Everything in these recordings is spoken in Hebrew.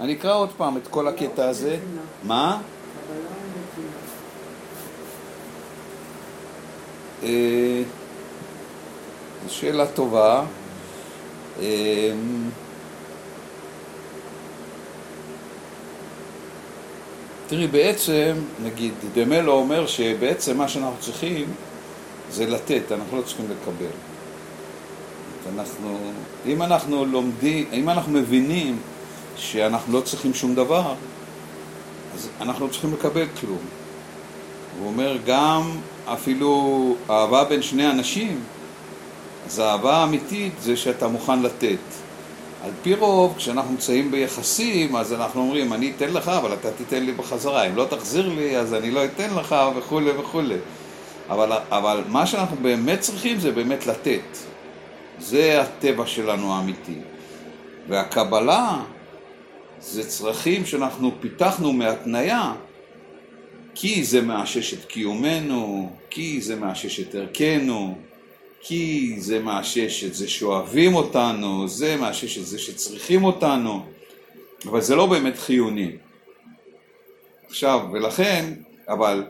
אני אקרא עוד פעם את כל הקטע הזה. מה? אה, שאלה טובה. אה, תראי, בעצם, נגיד, דמלו אומר שבעצם מה שאנחנו צריכים זה לתת, אנחנו לא צריכים לקבל. אנחנו, אם אנחנו לומדים, אם אנחנו מבינים שאנחנו לא צריכים שום דבר, אז אנחנו לא צריכים לקבל כלום. הוא אומר גם אפילו אהבה בין שני אנשים, אז האהבה האמיתית זה שאתה מוכן לתת. על פי רוב, כשאנחנו נמצאים ביחסים, אז אנחנו אומרים, אני אתן לך, אבל אתה תיתן לי בחזרה. אם לא תחזיר לי, אז אני לא אתן לך, וכולי וכולי. אבל, אבל מה שאנחנו באמת צריכים זה באמת לתת. זה הטבע שלנו האמיתי. והקבלה זה צרכים שאנחנו פיתחנו מהתניה, כי זה מאשש את קיומנו, כי זה מאשש את ערכנו, כי זה מאשש את זה שאוהבים אותנו, זה מאשש את זה שצריכים אותנו, אבל זה לא באמת חיוני. עכשיו, ולכן, אבל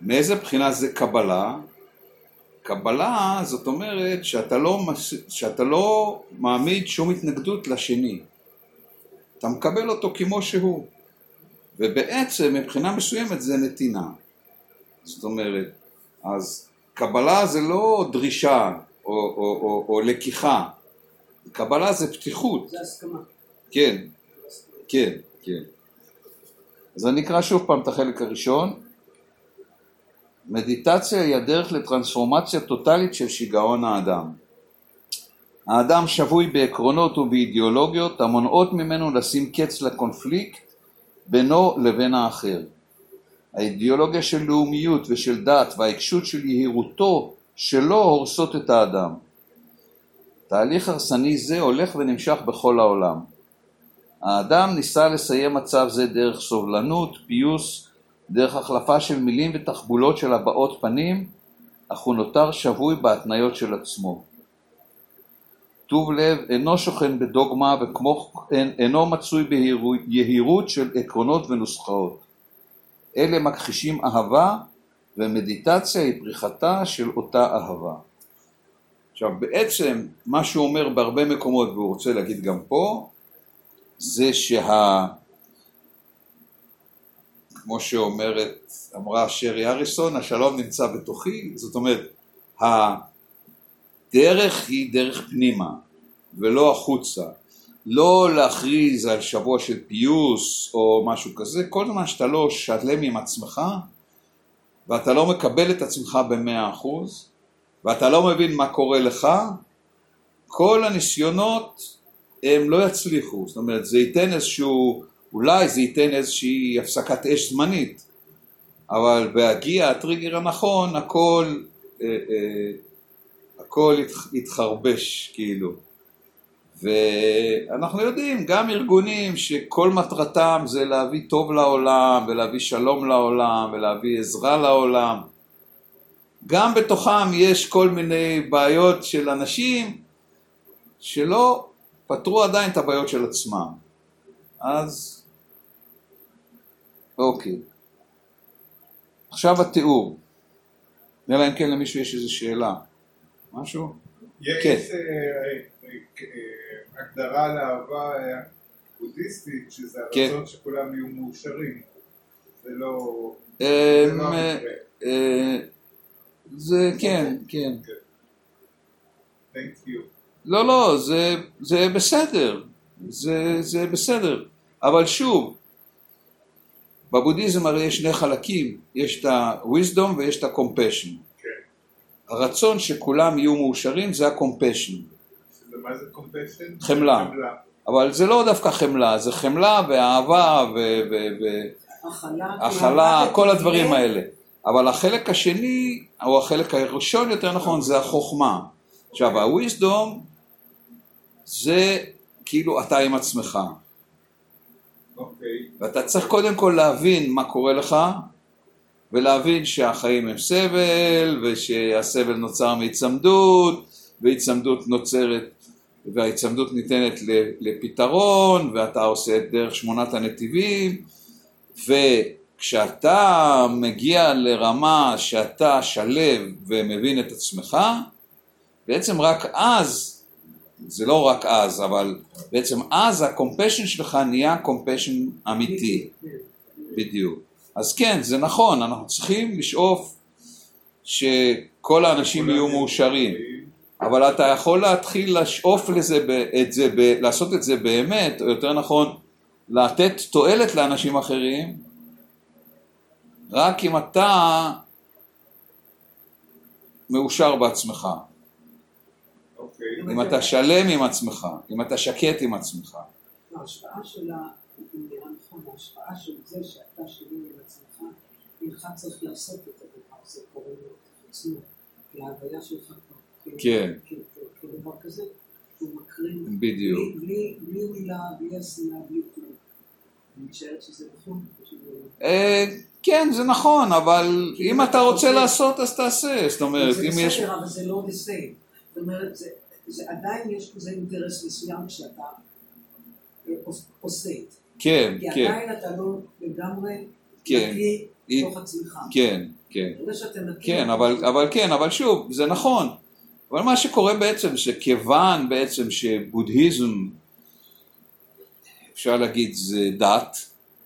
מאיזה בחינה זה קבלה? קבלה זאת אומרת שאתה לא, שאתה לא מעמיד שום התנגדות לשני. אתה מקבל אותו כמו שהוא. ובעצם מבחינה מסוימת זה נתינה. זאת אומרת, אז קבלה זה לא דרישה או, או, או, או לקיחה, קבלה זה פתיחות. זה הסכמה. כן, כן, כן. אז אני אקרא שוב פעם את החלק הראשון. מדיטציה היא הדרך לטרנספורמציה טוטאלית של שיגעון האדם. האדם שבוי בעקרונות ובאידיאולוגיות המונעות ממנו לשים קץ לקונפליקט בינו לבין האחר. האידיאולוגיה של לאומיות ושל דת והעיקשות של יהירותו שלו הורסות את האדם. תהליך הרסני זה הולך ונמשך בכל העולם. האדם ניסה לסיים מצב זה דרך סובלנות, פיוס, דרך החלפה של מילים ותחבולות של הבעות פנים, אך הוא נותר שבוי בהתניות של עצמו. טוב לב אינו שוכן בדוגמה וכמו כן אינו מצוי ביהירות של עקרונות ונוסחאות. אלה מכחישים אהבה ומדיטציה היא פריחתה של אותה אהבה. עכשיו בעצם מה שהוא אומר בהרבה מקומות והוא רוצה להגיד גם פה זה שה... כמו שאומרת, אמרה שרי אריסון, השלום נמצא בתוכי, זאת אומרת הדרך היא דרך פנימה ולא החוצה. לא להכריז על שבוע של פיוס או משהו כזה, כל זמן שאתה לא שלם עם עצמך ואתה לא מקבל את עצמך במאה אחוז ואתה לא מבין מה קורה לך, כל הניסיונות הם לא יצליחו, זאת אומרת זה ייתן איזשהו, אולי זה ייתן איזושהי הפסקת אש זמנית, אבל בהגיע הטריגר הנכון הכל, אה, אה, הכל יתחרבש כאילו. ואנחנו יודעים, גם ארגונים שכל מטרתם זה להביא טוב לעולם ולהביא שלום לעולם ולהביא עזרה לעולם, גם בתוכם יש כל מיני בעיות של אנשים שלא פתרו עדיין את הבעיות של עצמם. אז אוקיי. עכשיו התיאור. אלא אם כן למישהו יש איזו שאלה. משהו? יש כן. אה, אה, אה, הגדרה לאהבה בודהיסטית, שזה כן. הרצון שכולם יהיו מאושרים. זה לא... זה לא. זה כן, כן. Thank you. לא, לא, זה, זה בסדר, זה, זה בסדר, אבל שוב, בבודהיזם הרי יש שני חלקים, יש את ה-wisdom ויש את ה-compassion. הרצון שכולם יהיו מאושרים זה ה-compassion. מה זה compassion? חמלה. חמלה. אבל זה לא דווקא חמלה, זה חמלה ואהבה והכלה, כל הדברים האלה. אבל החלק השני, או החלק הראשון יותר נכון, זה החוכמה. עכשיו, ה-wisdom זה כאילו אתה עם עצמך. אוקיי. ואתה צריך קודם כל להבין מה קורה לך, ולהבין שהחיים הם סבל, ושהסבל נוצר מהיצמדות, והיצמדות נוצרת וההיצמדות ניתנת לפתרון, ואתה עושה את דרך שמונת הנתיבים, וכשאתה מגיע לרמה שאתה שלם ומבין את עצמך, בעצם רק אז, זה לא רק אז, אבל בעצם אז ה compassion שלך נהיה compassion אמיתי, בדיוק. אז כן, זה נכון, אנחנו צריכים לשאוף שכל האנשים יהיו מאושרים. אבל אתה יכול להתחיל לשאוף לזה, את זה, לעשות את זה באמת, או יותר נכון, לתת תועלת לאנשים אחרים, רק אם אתה מאושר בעצמך. Okay, אוקיי. אם אתה שלם עם עצמך, אם אתה שקט עם עצמך. ההשפעה של ה... ההשפעה של זה שאתה שלם עם עצמך, אינך צריך לעשות את הדבר הזה, קוראים לו עצמו, להוויה שלך כן. כדבר כזה, שהוא מקרין, בדיוק. בלי מילה, בלי עשייה, בלי כלום. אני משערת שזה נכון. אה, כן, זה נכון, אבל אם אתה רוצה לעשות, אז תעשה. זאת אומרת, אם יש... זה בסדר, אבל זה לא the same. זאת אומרת, עדיין יש כזה אינטרס מסוים כשאתה אה, עושה את זה. כן, כן. כי עדיין אתה לא לגמרי נקי בתוך עצמך. כן, כן. כן, אבל כן, אבל שוב, זה נכון. אבל מה שקורה בעצם שכיוון בעצם שבודהיזם אפשר להגיד זה דת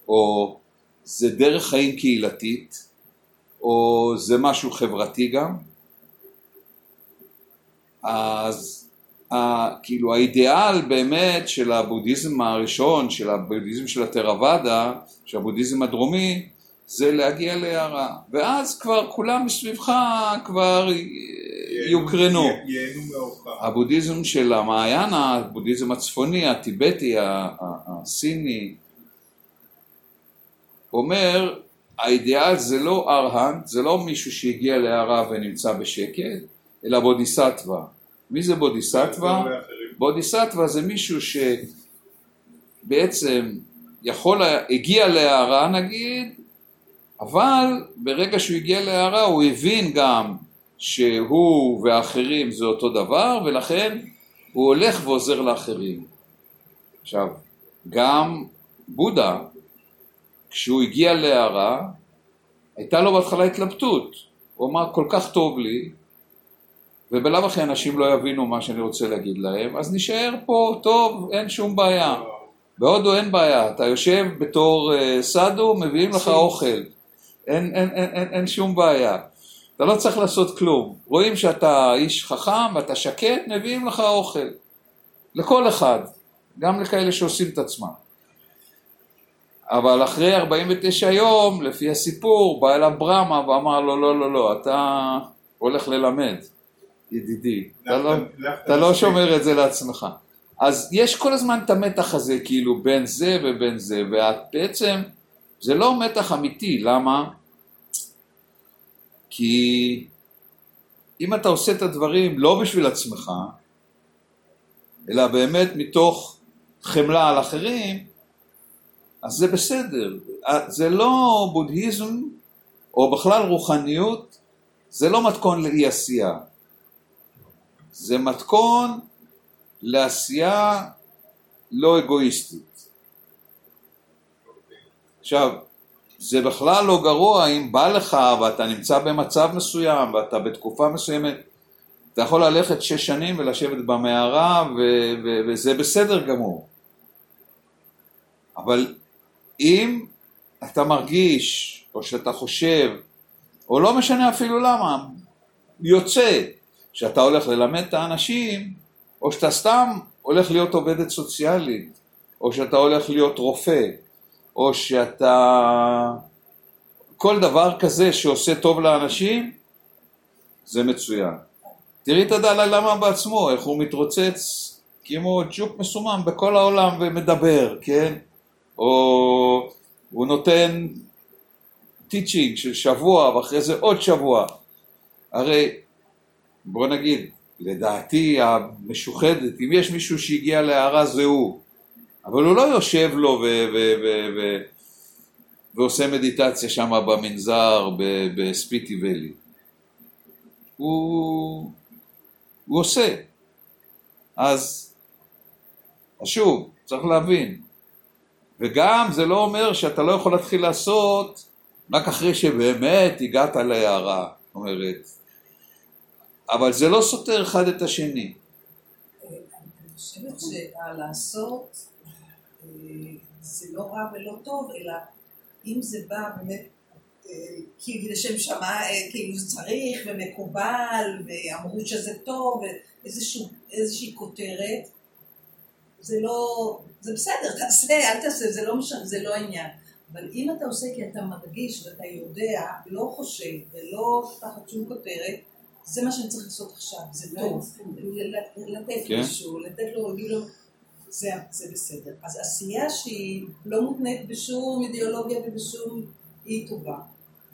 או זה דרך חיים קהילתית או זה משהו חברתי גם אז כאילו האידיאל באמת של הבודהיזם הראשון, של הבודהיזם של הטרוואדה, של הבודהיזם הדרומי, זה להגיע להערה, ואז כבר כולם מסביבך כבר יוקרנו. הבודהיזם של המעיין, הבודהיזם הצפוני, הטיבטי, הסיני, אומר, האידיאל זה לא ארהנט, זה לא מישהו שהגיע להערה ונמצא בשקט, אלא בודיסטווה. מי זה בודיסטווה? בודיסטווה זה מישהו שבעצם יכול, הגיע להערה נגיד, אבל ברגע שהוא הגיע להערה הוא הבין גם שהוא והאחרים זה אותו דבר ולכן הוא הולך ועוזר לאחרים. עכשיו, גם בודה, כשהוא הגיע להערה, הייתה לו בהתחלה התלבטות. הוא אמר, כל כך טוב לי, ובלאו הכי אנשים לא יבינו מה שאני רוצה להגיד להם, אז נשאר פה, טוב, אין שום בעיה. בהודו אין בעיה, אתה יושב בתור uh, סאדו, מביאים לך אוכל. אין, אין, אין, אין, אין שום בעיה. אתה לא צריך לעשות כלום. רואים שאתה איש חכם ואתה שקט, מביאים לך אוכל. לכל אחד, גם לכאלה שעושים את עצמם. אבל אחרי 49 יום, לפי הסיפור, בא אליו ברמה ואמר לו, לא, לא, לא, אתה הולך ללמד, ידידי. אתה לא, לא שומר את זה לעצמך. אז יש כל הזמן את המתח הזה, כאילו, בין זה ובין זה, ובעצם זה לא מתח אמיתי, למה? כי אם אתה עושה את הדברים לא בשביל עצמך, אלא באמת מתוך חמלה על אחרים, אז זה בסדר. זה לא בודהיזם, או בכלל רוחניות, זה לא מתכון לאי עשייה. זה מתכון לעשייה לא אגואיסטית. עכשיו, זה בכלל לא גרוע אם בא לך ואתה נמצא במצב מסוים ואתה בתקופה מסוימת, אתה יכול ללכת שש שנים ולשבת במערה וזה בסדר גמור. אבל אם אתה מרגיש, או שאתה חושב, או לא משנה אפילו למה, יוצא שאתה הולך ללמד את האנשים, או שאתה סתם הולך להיות עובדת סוציאלית, או שאתה הולך להיות רופא, או שאתה... כל דבר כזה שעושה טוב לאנשים, זה מצוין. תראי את הדלאי למה בעצמו, איך הוא מתרוצץ כמו ג'וק מסומם בכל העולם ומדבר, כן? או הוא נותן טיצ'ינג של שבוע ואחרי זה עוד שבוע. הרי בוא נגיד, לדעתי המשוחדת, אם יש מישהו שהגיע להערה זה הוא. אבל הוא לא יושב לו ו- ו- ו- ו- ועושה מדיטציה שם במנזר בספיטי ואלי. הוא, הוא עושה. אז שוב, צריך להבין. וגם זה לא אומר שאתה לא יכול להתחיל לעשות רק אחרי שבאמת הגעת להערה, זאת אומרת, אבל זה לא סותר אחד את השני. אני חושבת שהלעשות אה, זה לא רע ולא טוב, אלא אם זה בא באמת כאילו לשם שמה, אה, כאילו צריך ומקובל ואמרו שזה טוב ואיזושהי כותרת זה לא, זה בסדר, תעשה, אל תעשה, זה לא משנה, זה לא העניין. אבל אם אתה עושה כי אתה מרגיש ואתה יודע, לא חושב ולא תחת שום כותרת, זה מה שאני צריך לעשות עכשיו, זה טוב. לתת כן. מישהו, לתת לו, להגיד לו, זה, זה בסדר. אז עשייה שהיא לא מותנית בשום אידיאולוגיה ובשום, היא טובה.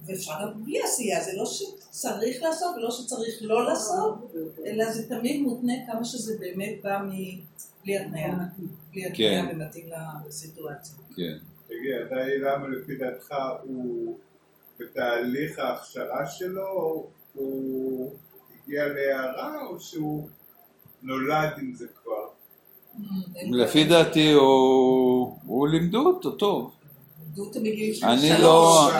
ואפשר גם בלי עשייה, זה לא שצריך לעשות ולא שצריך לא לעשות, אלא זה תמיד מותנה כמה שזה באמת בא מ... בלי התניה, בלי התניה כן. ומתאים לסיטואציה. כן. תגיד, אתה למה לפי דעתך הוא בתהליך ההכשרה שלו, הוא הגיע להערה או שהוא נולד עם זה כבר? לפי דעתי הוא, לימדו אותו טוב. אני לא-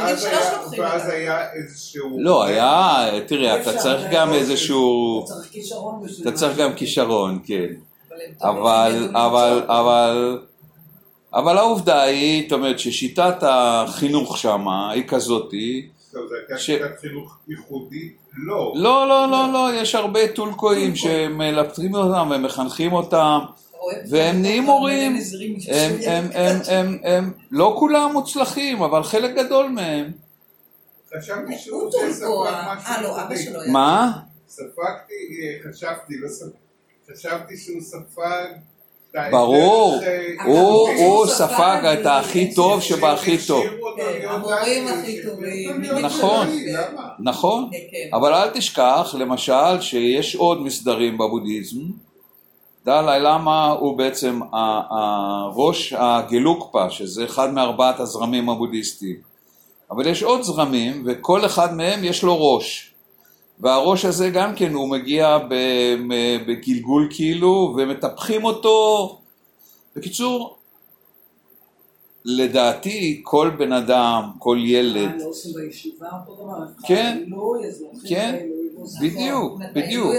ואז היה- איזשהו... לא, היה, תראה, אתה צריך זה גם איזשהו, אתה צריך כישרון בשביל אתה צריך גם כישרון, כן. אבל אבל. אבל, אבל העובדה היא, זאת אומרת, ששיטת החינוך שמה היא כזאתי, טוב, זה הייתה ש- שיטת חינוך ייחודית? לא. לא, לא, לא, לא, יש הרבה טולקואים. שמלטרים אותם ומחנכים אותם? והם נהיים מורים, הם, לא כולם מוצלחים, אבל חלק גדול מהם. חשבתי שהוא ספק אה, משהו אה, לא. שלו היה. מה? ספגתי, אה, חשבתי, לא ספג, חשבתי שהוא ספג ברור, אה, הוא, ספג את הכי טוב שבהכי טוב. כן, המורים הכי טובים. נכון. למה? נכון, כן, כן. אבל אל תשכח, למשל, שיש עוד מסדרים בבודהיזם. דלאי למה הוא בעצם הראש הגלוקפה, שזה אחד מארבעת הזרמים הבודהיסטיים. אבל יש עוד זרמים, וכל אחד מהם יש לו ראש. והראש הזה גם כן, הוא מגיע בגלגול כאילו, ומטפחים אותו. בקיצור, לדעתי, כל בן אדם, כל ילד, אה, לא עושים בישיבה אותו דבר? כן. לוקחים כן. בדיוק. בדיוק.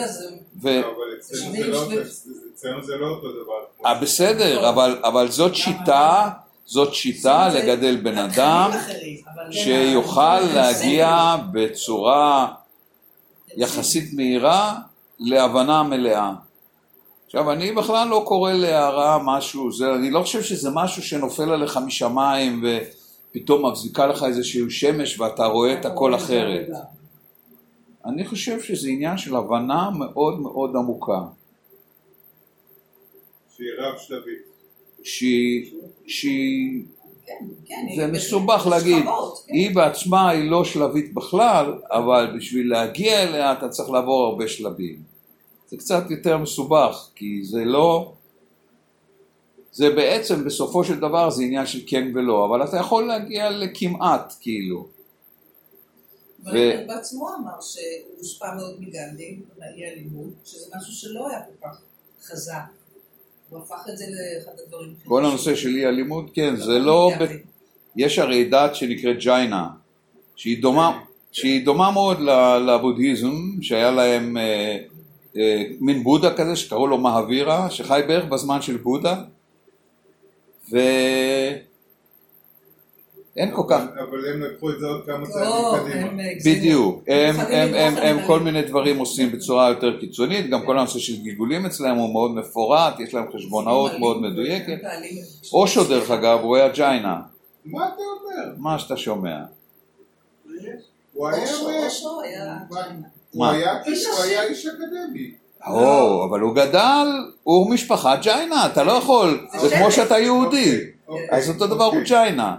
לא, אבל אצלנו זה לא- לא אותו דבר. אה, בסדר, אבל, זאת שיטה, זאת שיטה לגדל בן אדם שיוכל להגיע בצורה יחסית מהירה להבנה מלאה. עכשיו, אני בכלל לא קורא להערה משהו, זה, אני לא חושב שזה משהו שנופל עליך משמיים ופתאום מחזיקה לך איזשהו שמש ואתה רואה את הכל אחרת. אני חושב שזה עניין של הבנה מאוד מאוד עמוקה, שהיא רב שלבית. שהיא, זה היא- מסובך להגיד, כן. היא בעצמה היא לא שלבית בכלל, אבל בשביל להגיע אליה אתה צריך לעבור הרבה שלבים. זה קצת יותר מסובך, כי זה לא... זה בעצם בסופו של דבר זה עניין של כן ולא, אבל אתה יכול להגיע לכמעט, כאילו. אבל הוא בעצמו אמר שהוא הושפע מאוד מגנדי, מאי הלימוד, שזה משהו שלא היה כל כך חזק. הוא הפך את זה לאחד הדברים. הכי כל. הנושא של אי אלימות, כן, זה לא... ב... גנדי. יש הרי דת שנקראת ג'יינה, שהיא דומה, שהיא דומה מאוד לבודהיזם, שהיה להם אה, אה, מין בודה כזה שקראו לו מהווירה, שחי בערך בזמן של בודה, ואין כל כך, אבל הם לקחו את זה עוד כמה לא, צעדים קדימה. בדיוק, הם, כל. מיני דברים עושים בצורה יותר קיצונית, גם כל הנושא של גלגולים אצלם הוא מאוד מפורט, יש להם חשבונאות מאוד מדויקת. אושו דרך אגב הוא היה ג'יינה, מה אתה אומר? מה שאתה שומע. הוא היה... אושו, היה... הוא מה? היה איש הוא. היה איש אקדמי. או, אבל הוא גדל, הוא משפחה ג'יינה, אתה לא יכול, זה כמו שאתה יהודי, אוקיי, אז אותו דבר הוא אוקיי, ג'יינה.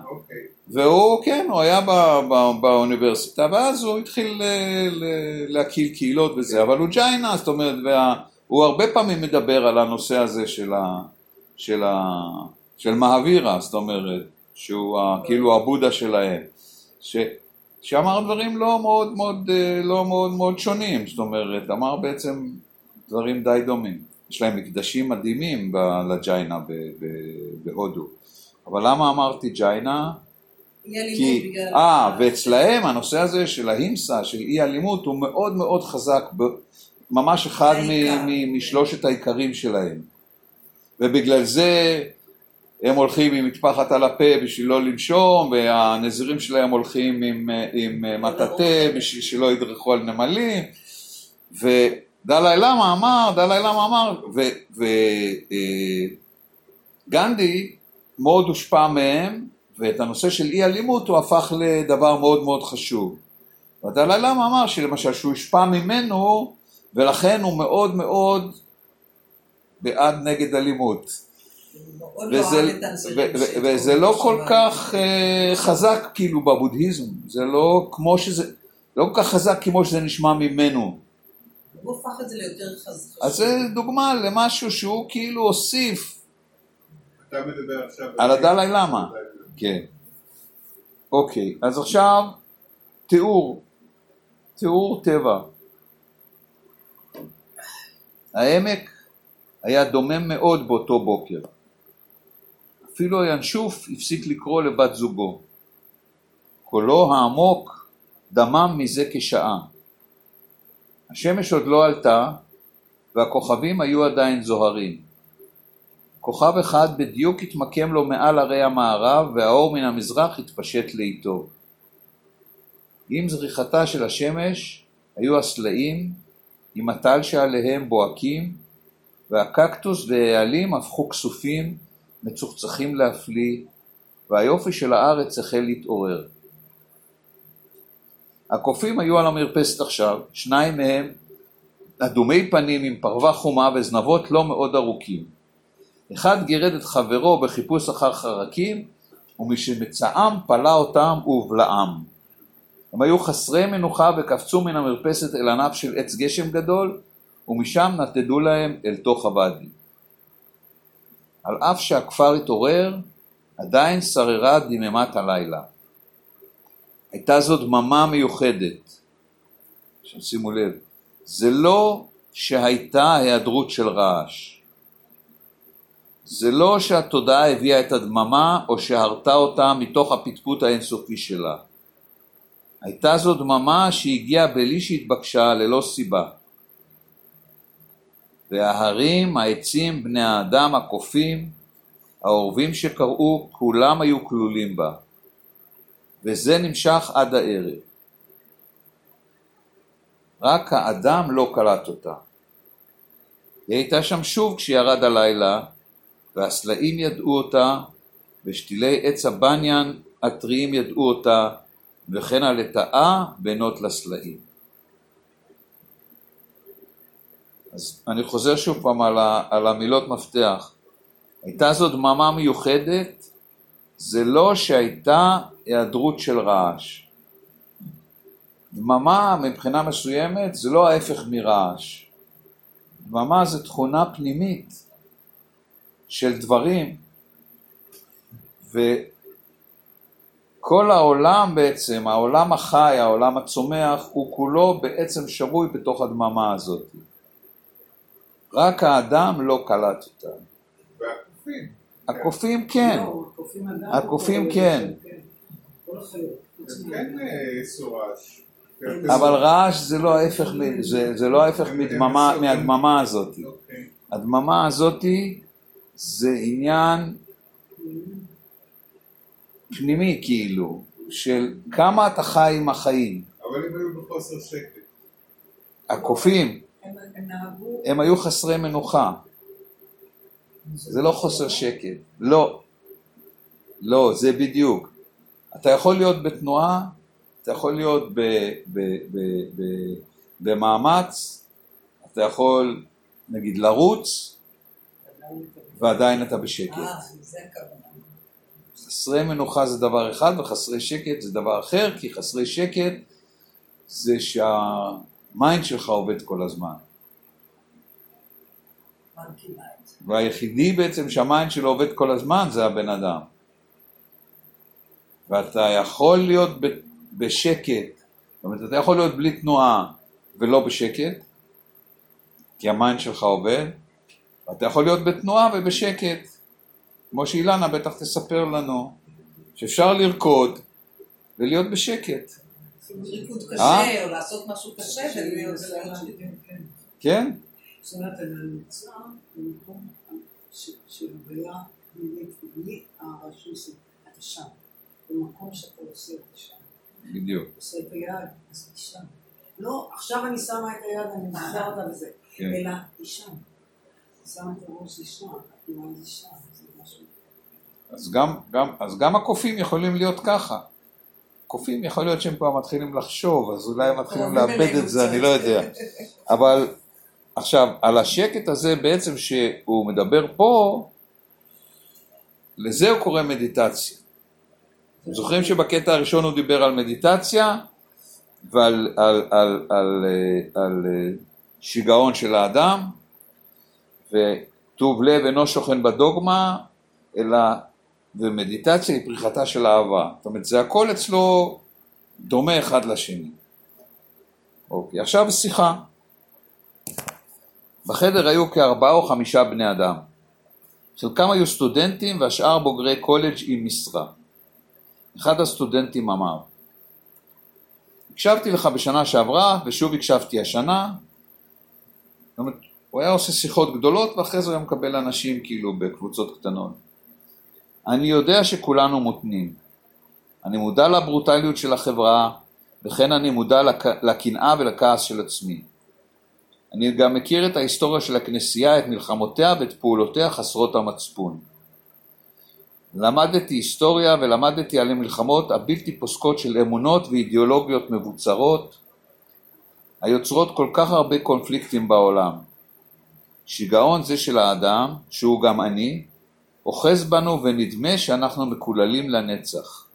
והוא, כן, הוא היה ב- ב- באוניברסיטה, ואז הוא התחיל ל- ל- להקים קהילות וזה, אבל הוא ג'יינה, זאת אומרת, וה- הוא הרבה פעמים מדבר על הנושא הזה של ה... של ה... של מהווירה, זאת אומרת, שהוא ה- כאילו הבודה שלהם, ש... שאמר דברים לא מאוד מאוד, אה, לא מאוד מאוד שונים, זאת אומרת, אמר בעצם דברים די דומים. יש להם מקדשים מדהימים לג'יינה בהודו. אבל למה אמרתי ג'יינה? כי, אה, ואצלהם הנושא הזה של ההימסה, של אי אלימות, הוא מאוד מאוד חזק, ממש אחד משלושת העיקרים שלהם. ובגלל זה הם הולכים עם מטפחת על הפה בשביל לא לנשום, והנזירים שלהם הולכים עם, עם מטאטא בשביל שלא ידרכו על נמלים, ודלאי למה אמר, דלאי למה אמר, וגנדי אה, מאוד הושפע מהם, ואת הנושא של אי אלימות הוא הפך לדבר מאוד מאוד חשוב. ודלאי למה אמר שלמשל שהוא הושפע ממנו, ולכן הוא מאוד מאוד בעד נגד אלימות. וזה, וזה לא כל כך uh, חזק כאילו בבודהיזם, זה לא כמו שזה, לא כל כך חזק כמו שזה נשמע ממנו. הוא הפך את זה ליותר חזק. אז זה דוגמה למשהו שהוא כאילו הוסיף. אתה מדבר עכשיו על הדלאי למה. כן. אוקיי, אז עכשיו תיאור, תיאור טבע. העמק היה דומם מאוד באותו בוקר. אפילו הינשוף הפסיק לקרוא לבת זוגו. קולו העמוק דמם מזה כשעה. השמש עוד לא עלתה והכוכבים היו עדיין זוהרים. כוכב אחד בדיוק התמקם לו מעל הרי המערב והאור מן המזרח התפשט לאיתו. עם זריחתה של השמש היו הסלעים עם הטל שעליהם בוהקים והקקטוס והעלים הפכו כסופים מצוחצחים להפליא, והיופי של הארץ החל להתעורר. הקופים היו על המרפסת עכשיו, שניים מהם אדומי פנים עם פרווה חומה וזנבות לא מאוד ארוכים. אחד גירד את חברו בחיפוש אחר חרקים, ומשמצאם פלה אותם ובלעם. הם היו חסרי מנוחה וקפצו מן המרפסת אל ענף של עץ גשם גדול, ומשם נתדו להם אל תוך הוואדי. על אף שהכפר התעורר, עדיין שררה דממת הלילה. הייתה זו דממה מיוחדת. עכשיו שימו לב, זה לא שהייתה היעדרות של רעש. זה לא שהתודעה הביאה את הדממה או שהרתה אותה מתוך הפטפוט האינסופי שלה. הייתה זו דממה שהגיעה בלי שהתבקשה ללא סיבה. וההרים, העצים, בני האדם, הקופים, העורבים שקראו, כולם היו כלולים בה. וזה נמשך עד הערב. רק האדם לא קלט אותה. היא הייתה שם שוב כשירד הלילה, והסלעים ידעו אותה, ושתילי עץ הבניין הטריים ידעו אותה, וכן הלטאה בינות לסלעים. אז אני חוזר שוב פעם על, ה, על המילות מפתח. הייתה זו דממה מיוחדת, זה לא שהייתה היעדרות של רעש. דממה מבחינה מסוימת זה לא ההפך מרעש. דממה זה תכונה פנימית של דברים, וכל העולם בעצם, העולם החי, העולם הצומח, הוא כולו בעצם שבוי בתוך הדממה הזאת. רק האדם לא קלט אותה. והקופים. הקופים כן. לא, הקופים כן. כן סורש. אבל רעש זה לא ההפך, זה לא ההפך מהדממה הזאת. אוקיי. הדממה הזאת זה עניין פנימי כאילו, של כמה אתה חי עם החיים. אבל הם היו בחוסר שקט. הקופים, הם היו חסרי מנוחה. זה לא חוסר שקט. לא. לא, זה בדיוק. אתה יכול להיות בתנועה, אתה יכול להיות ב, ב, ב, ב, במאמץ, אתה יכול נגיד לרוץ, ועדיין אתה בשקט. חסרי מנוחה זה דבר אחד וחסרי שקט זה דבר אחר, כי חסרי שקט זה שה mind שלך עובד כל הזמן. והיחידי בעצם שה mind שלו עובד כל הזמן זה הבן אדם. ואתה יכול להיות בשקט, זאת אומרת אתה יכול להיות בלי תנועה ולא בשקט, כי ה mind שלך עובד, אתה יכול להיות בתנועה ובשקט, כמו שאילנה בטח תספר לנו, שאפשר לרקוד ולהיות בשקט. ריקוד קשה, אה? או לעשות משהו קשה ולהיות כן? זאת אומרת, הממוצע במקום של הוויה מינית בלי הרשות, אתה שם. במקום שאתה עושה את השם. בדיוק. עושה את היד, אז שם. לא, עכשיו אני שמה את היד, אני מחזר אותה וזה. כן. אלא היא אז גם, גם, אז גם הקופים יכולים להיות ככה. קופים יכול להיות שהם כבר מתחילים לחשוב, אז אולי הם מתחילים לאבד את זה, אני לא יודע. אבל עכשיו, על השקט הזה בעצם שהוא מדבר פה, לזה הוא קורא מדיטציה. אתם זוכרים שבקטע הראשון הוא דיבר על מדיטציה ועל על, על, על, על, על שיגעון של האדם, וטוב לב אינו שוכן בדוגמה, אלא ומדיטציה היא פריחתה של אהבה. זאת אומרת, זה הכל אצלו דומה אחד לשני. אוקיי, עכשיו שיחה. בחדר היו כארבעה או חמישה בני אדם. חלקם היו סטודנטים והשאר בוגרי קולג' עם משרה. אחד הסטודנטים אמר, הקשבתי לך בשנה שעברה ושוב הקשבתי השנה. זאת אומרת, הוא היה עושה שיחות גדולות ואחרי זה הוא היה מקבל אנשים כאילו בקבוצות קטנות. אני יודע שכולנו מותנים. אני מודע לברוטליות של החברה, וכן אני מודע לקנאה ולכעס של עצמי. אני גם מכיר את ההיסטוריה של הכנסייה, את מלחמותיה ואת פעולותיה חסרות המצפון. למדתי היסטוריה ולמדתי על המלחמות הבלתי פוסקות של אמונות ואידיאולוגיות מבוצרות, היוצרות כל כך הרבה קונפליקטים בעולם. שיגעון זה של האדם, שהוא גם אני, אוחז בנו ונדמה שאנחנו מקוללים לנצח.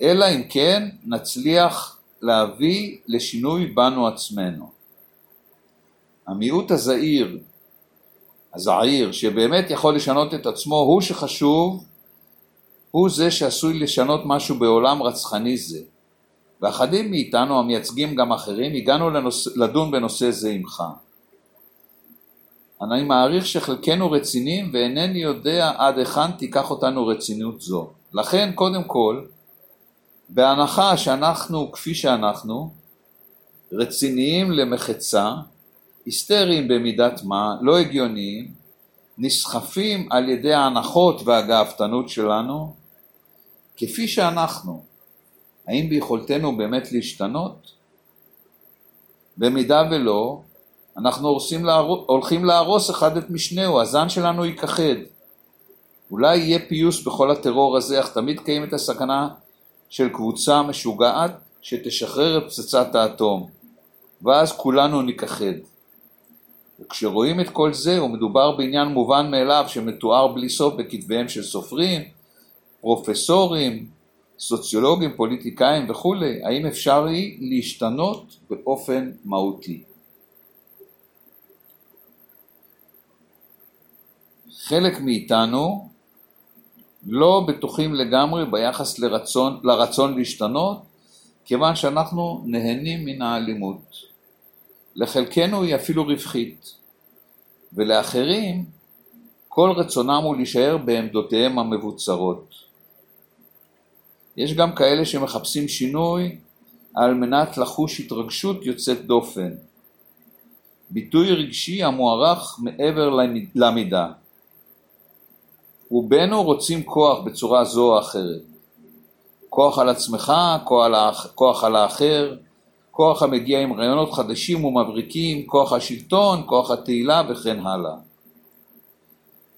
אלא אם כן נצליח להביא לשינוי בנו עצמנו. המיעוט הזעיר, הזעיר, שבאמת יכול לשנות את עצמו, הוא שחשוב, הוא זה שעשוי לשנות משהו בעולם רצחני זה. ואחדים מאיתנו המייצגים גם אחרים, הגענו לנוס... לדון בנושא זה עמך. אני מעריך שחלקנו רציניים ואינני יודע עד היכן תיקח אותנו רצינות זו. לכן קודם כל, בהנחה שאנחנו כפי שאנחנו, רציניים למחצה, היסטריים במידת מה, לא הגיוניים, נסחפים על ידי ההנחות והגאוותנות שלנו, כפי שאנחנו, האם ביכולתנו באמת להשתנות? במידה ולא, אנחנו להרוס, הולכים להרוס אחד את משנהו, הזן שלנו ייכחד. אולי יהיה פיוס בכל הטרור הזה, אך תמיד קיימת הסכנה של קבוצה משוגעת שתשחרר את פצצת האטום, ואז כולנו ניכחד. וכשרואים את כל זה, ומדובר בעניין מובן מאליו שמתואר בלי סוף בכתביהם של סופרים, פרופסורים, סוציולוגים, פוליטיקאים וכולי, האם אפשר להשתנות באופן מהותי? חלק מאיתנו לא בטוחים לגמרי ביחס לרצון, לרצון להשתנות, כיוון שאנחנו נהנים מן האלימות. לחלקנו היא אפילו רווחית, ולאחרים כל רצונם הוא להישאר בעמדותיהם המבוצרות. יש גם כאלה שמחפשים שינוי על מנת לחוש התרגשות יוצאת דופן. ביטוי רגשי המוערך מעבר למידה. רובנו רוצים כוח בצורה זו או אחרת. כוח על עצמך, כוח על, האח, כוח על האחר, כוח המגיע עם רעיונות חדשים ומבריקים, כוח השלטון, כוח התהילה וכן הלאה.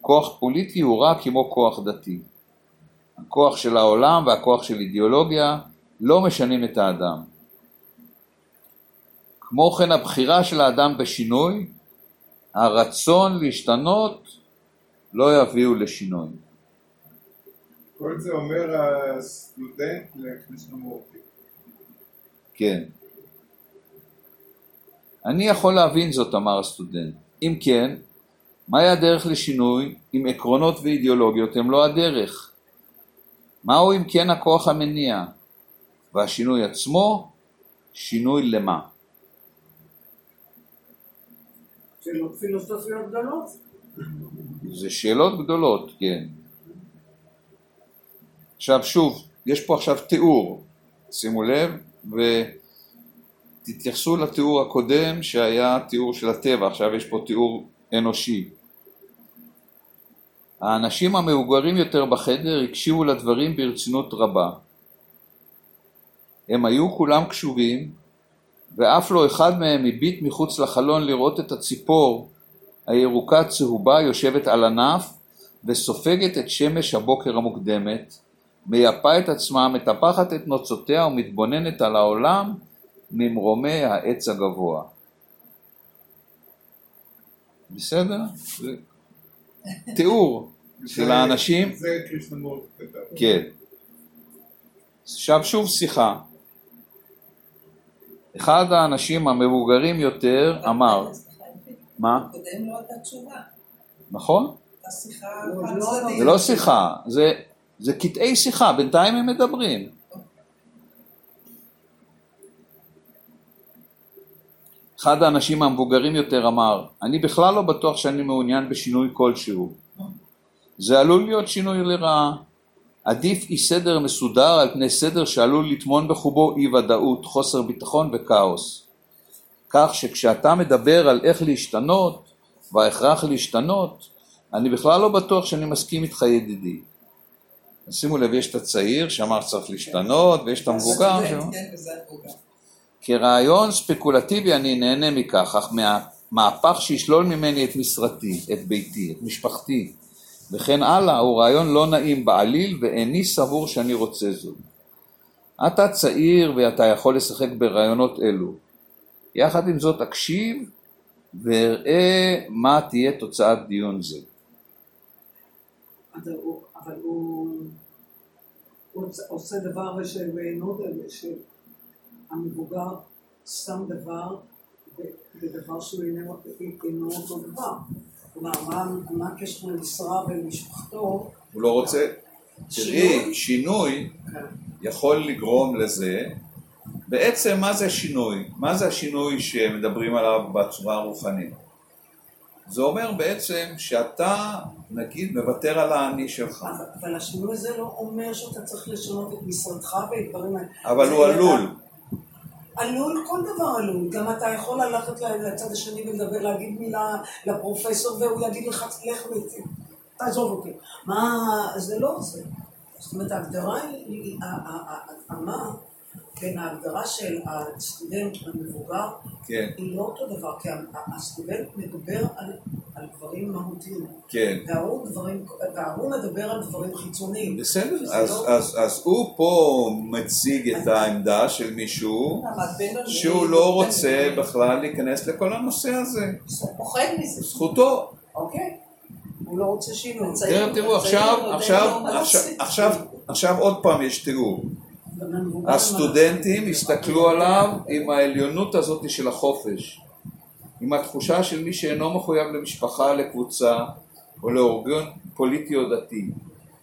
כוח פוליטי הוא רק כמו כוח דתי. הכוח של העולם והכוח של אידיאולוגיה לא משנים את האדם. כמו כן הבחירה של האדם בשינוי, הרצון להשתנות לא יביאו לשינוי. כל זה אומר הסטודנט לקרישנמורטי. כן. אני יכול להבין זאת, אמר הסטודנט. אם כן, מהי הדרך לשינוי אם עקרונות ואידיאולוגיות הם לא הדרך? מהו אם כן הכוח המניע? והשינוי עצמו, שינוי למה? פילוסופיות גדולות. זה שאלות גדולות, כן. עכשיו שוב, יש פה עכשיו תיאור, שימו לב, ותתייחסו לתיאור הקודם שהיה תיאור של הטבע, עכשיו יש פה תיאור אנושי. האנשים המבוגרים יותר בחדר הקשיבו לדברים ברצינות רבה. הם היו כולם קשובים, ואף לא אחד מהם הביט מחוץ לחלון לראות את הציפור הירוקה צהובה יושבת על ענף וסופגת את שמש הבוקר המוקדמת, מייפה את עצמה, מטפחת את נוצותיה ומתבוננת על העולם ממרומי העץ הגבוה. בסדר? זה תיאור של האנשים. זה. כן. עכשיו שוב שיחה. אחד האנשים המבוגרים יותר אמר, מה? קודם לא הייתה תשובה. נכון? לא, לא. זה לא שיחה, זה, זה קטעי שיחה, בינתיים הם מדברים. אחד האנשים המבוגרים יותר אמר, אני בכלל לא בטוח שאני מעוניין בשינוי כלשהו. זה עלול להיות שינוי לרעה. עדיף אי סדר מסודר על פני סדר שעלול לטמון בחובו אי ודאות, חוסר ביטחון וכאוס. כך שכשאתה מדבר על איך להשתנות וההכרח להשתנות, אני בכלל לא בטוח שאני מסכים איתך ידידי. שימו לב, יש את הצעיר שאמר שצריך להשתנות, ויש את שאמר... כן, וזה המבוגר. כרעיון ספקולטיבי אני נהנה מכך, אך מהמהפך שישלול ממני את משרתי, את ביתי, את משפחתי, וכן הלאה, הוא רעיון לא נעים בעליל ואיני סבור שאני רוצה זאת. אתה צעיר ואתה יכול לשחק ברעיונות אלו. יחד עם זאת אקשיב ואראה מה תהיה תוצאת דיון זה. אבל הוא- אבל הוא הוא עושה- דבר שבעינות שהמבוגר שם דבר בדבר שהוא איננו אותו דבר. כלומר, מה- הקשר למשרה ולמשפחתו? הוא לא רוצה? תראי, שינוי כן. יכול לגרום לזה, בעצם מה זה השינוי? מה זה השינוי שמדברים עליו בצורה הרוחנית? זה אומר בעצם שאתה נגיד מוותר על האני שלך, אבל- השינוי הזה לא אומר שאתה צריך לשנות את משרדך ואת דברים האלה. אבל הוא עלול, עלול, כל דבר עלול. גם אתה יכול ללכת לצד השני ולדבר, להגיד מילה לפרופסור והוא יגיד לך, לך. תעזוב אותי. מה, זה לא זה. זאת אומרת, ההגדרה היא, היא- בין ההגדרה של הסטודנט המבוגר כן, היא לא אותו דבר, כי הסטודנט מדבר על, על דברים מהותיים. כן, וההוא דברים, וההוא מדבר על דברים חיצוניים. בסדר, אז, לא- אז, אז הוא פה מציג את העמדה של מישהו שהוא לא רוצה בכלל להיכנס לכל הנושא הזה, הוא פוחד מזה. זכותו. אוקיי. הוא לא רוצה שינוי. תראו, עכשיו. עכשיו, עכשיו עוד פעם יש תיאור. הסטודנטים הסתכלו עליו עם העליונות הזאת של החופש, עם התחושה של מי שאינו מחויב למשפחה, לקבוצה או לאורגן פוליטי או דתי.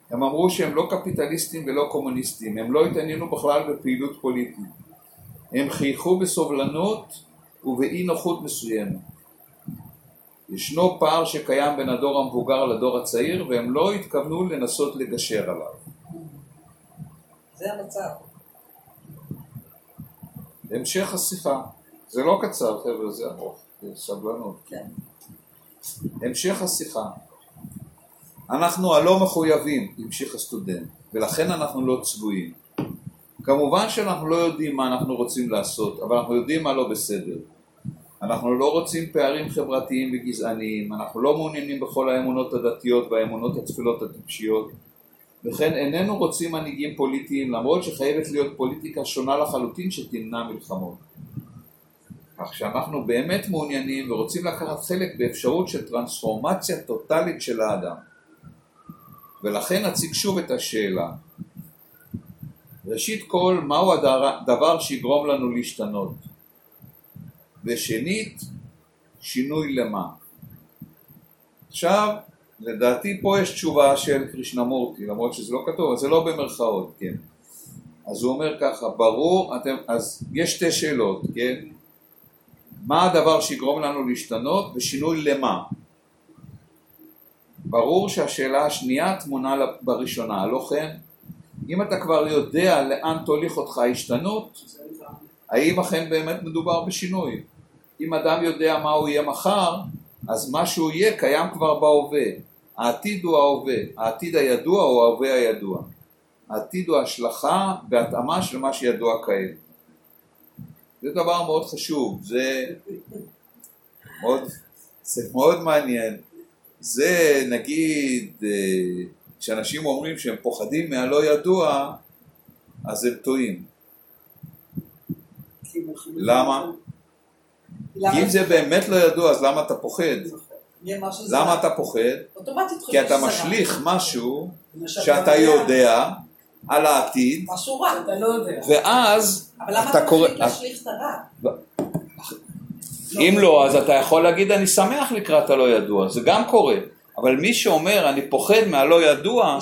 הם אמרו שהם לא קפיטליסטים ולא קומוניסטים, הם לא התעניינו בכלל בפעילות פוליטית. הם חייכו בסובלנות ובאי נוחות מסוימת. ישנו פער שקיים בין הדור המבוגר לדור הצעיר והם לא התכוונו לנסות לגשר עליו. זה המצב. המשך השיחה. זה לא קצר חבר'ה, זה ארוך, סבלנות. כן. המשך השיחה. אנחנו הלא מחויבים, המשיך הסטודנט, ולכן אנחנו לא צבועים. כמובן שאנחנו לא יודעים מה אנחנו רוצים לעשות, אבל אנחנו יודעים מה לא בסדר. אנחנו לא רוצים פערים חברתיים וגזעניים, אנחנו לא מעוניינים בכל האמונות הדתיות והאמונות התפילות הטיפשיות, וכן איננו רוצים מנהיגים פוליטיים, למרות שחייבת להיות פוליטיקה שונה לחלוטין שתמנע מלחמות. כך שאנחנו באמת מעוניינים ורוצים לקחת חלק באפשרות של טרנספורמציה טוטאלית של האדם. ולכן נציג שוב את השאלה. ראשית כל, מהו הדבר שיגרום לנו להשתנות? ושנית, שינוי למה? עכשיו, לדעתי פה יש תשובה של קרישנמורטי, למרות שזה לא כתוב, אבל זה לא במרכאות, כן. אז הוא אומר ככה, ברור, אתם, אז יש שתי שאלות, כן? מה הדבר שיגרום לנו להשתנות ושינוי למה? ברור שהשאלה השנייה טמונה בראשונה, לא כן? אם אתה כבר יודע לאן תוליך אותך ההשתנות, האם אכן באמת מדובר בשינוי? אם אדם יודע מה הוא יהיה מחר, אז מה שהוא יהיה קיים כבר בהווה. העתיד הוא ההווה, העתיד הידוע הוא ההווה הידוע. העתיד הוא השלכה והתאמה של מה שידוע כעת. זה דבר מאוד חשוב, זה מאוד, זה מאוד מעניין. זה נגיד, אה, כשאנשים אומרים שהם פוחדים מהלא ידוע, אז הם טועים. למה? כי אם זה באמת לא ידוע, אז למה אתה פוחד? למה אתה פוחד? כי אתה משליך משהו שאתה יודע על העתיד, משהו רע, אתה לא יודע. ואז אתה קורא... אבל למה אתה להשליך את הרע? אם לא, אז אתה יכול להגיד אני שמח לקראת הלא ידוע, זה גם קורה. אבל מי שאומר אני פוחד מהלא ידוע.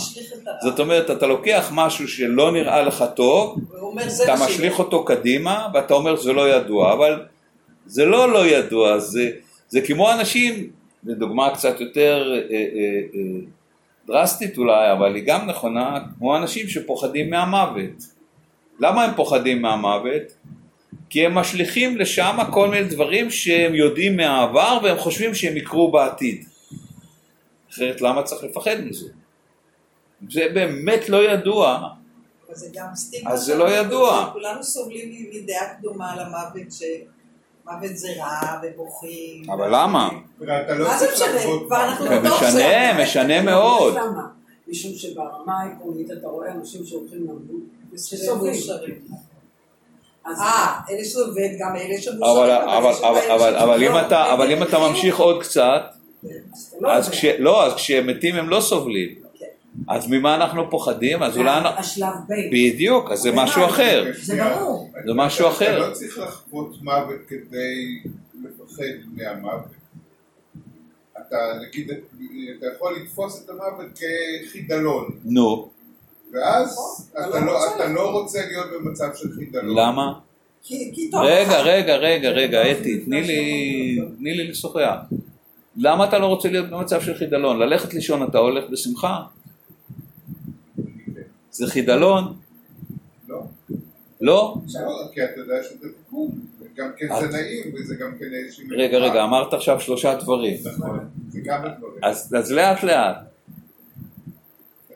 זאת אומרת אתה לוקח משהו שלא נראה לך טוב, אתה משליך. אותו קדימה ואתה אומר זה לא ידוע, אבל זה לא לא ידוע, זה, זה כמו אנשים, זו דוגמה קצת יותר אה, אה, אה, דרסטית אולי, אבל היא גם נכונה, כמו אנשים שפוחדים מהמוות. למה הם פוחדים מהמוות? כי הם משליכים לשם כל מיני דברים שהם יודעים מהעבר והם חושבים שהם יקרו בעתיד. אחרת למה צריך לפחד מזה? זה באמת לא ידוע, אבל זה גם סטיגמה. אז זה לא ידוע. כולנו סובלים מדעה קדומה על המוות, שמוות זה רע ובוכים. אבל למה? לא מה זה משנה? כבר אנחנו מוות. בתוך זה. משנה, משנה מאוד. למה? משום שברמה העקרונית אתה רואה אנשים שהולכים למות. וסובלים. אה, אלה שעובד, גם אלה אבל, שמוסרים. אבל, אבל, אבל, אבל, אם אתה, אבל אם אתה ממשיך עוד קצת, אז לא אז. לא, אז כשהם מתים הם לא סובלים. אז ממה אנחנו פוחדים? אז אולי... אנחנו- השלב ב'. בדיוק, אז זה משהו אחר. זה ברור. זה משהו אתה- אחר. אתה לא צריך לחוות מוות כדי לפחד מהמוות. אתה נגיד, אתה יכול לתפוס את המוות כחידלון, נו, ואז אתה אתה לא לא- רוצה לא רוצה להיות במצב של חידלון. למה? רגע. רגע, רגע, רגע, אתי, תני לי, תני לי לשוחח. למה אתה לא רוצה להיות במצב של חידלון? ללכת לישון אתה הולך בשמחה? זה חידלון? לא, לא? לא, כי אתה יודע שזה תיקון, וגם כן את- זה נעים, וזה גם כן איזושהי... רגע, רגע, אמרת עכשיו שלושה דברים. נכון, זה גם הדברים. אז אז לאט לאט.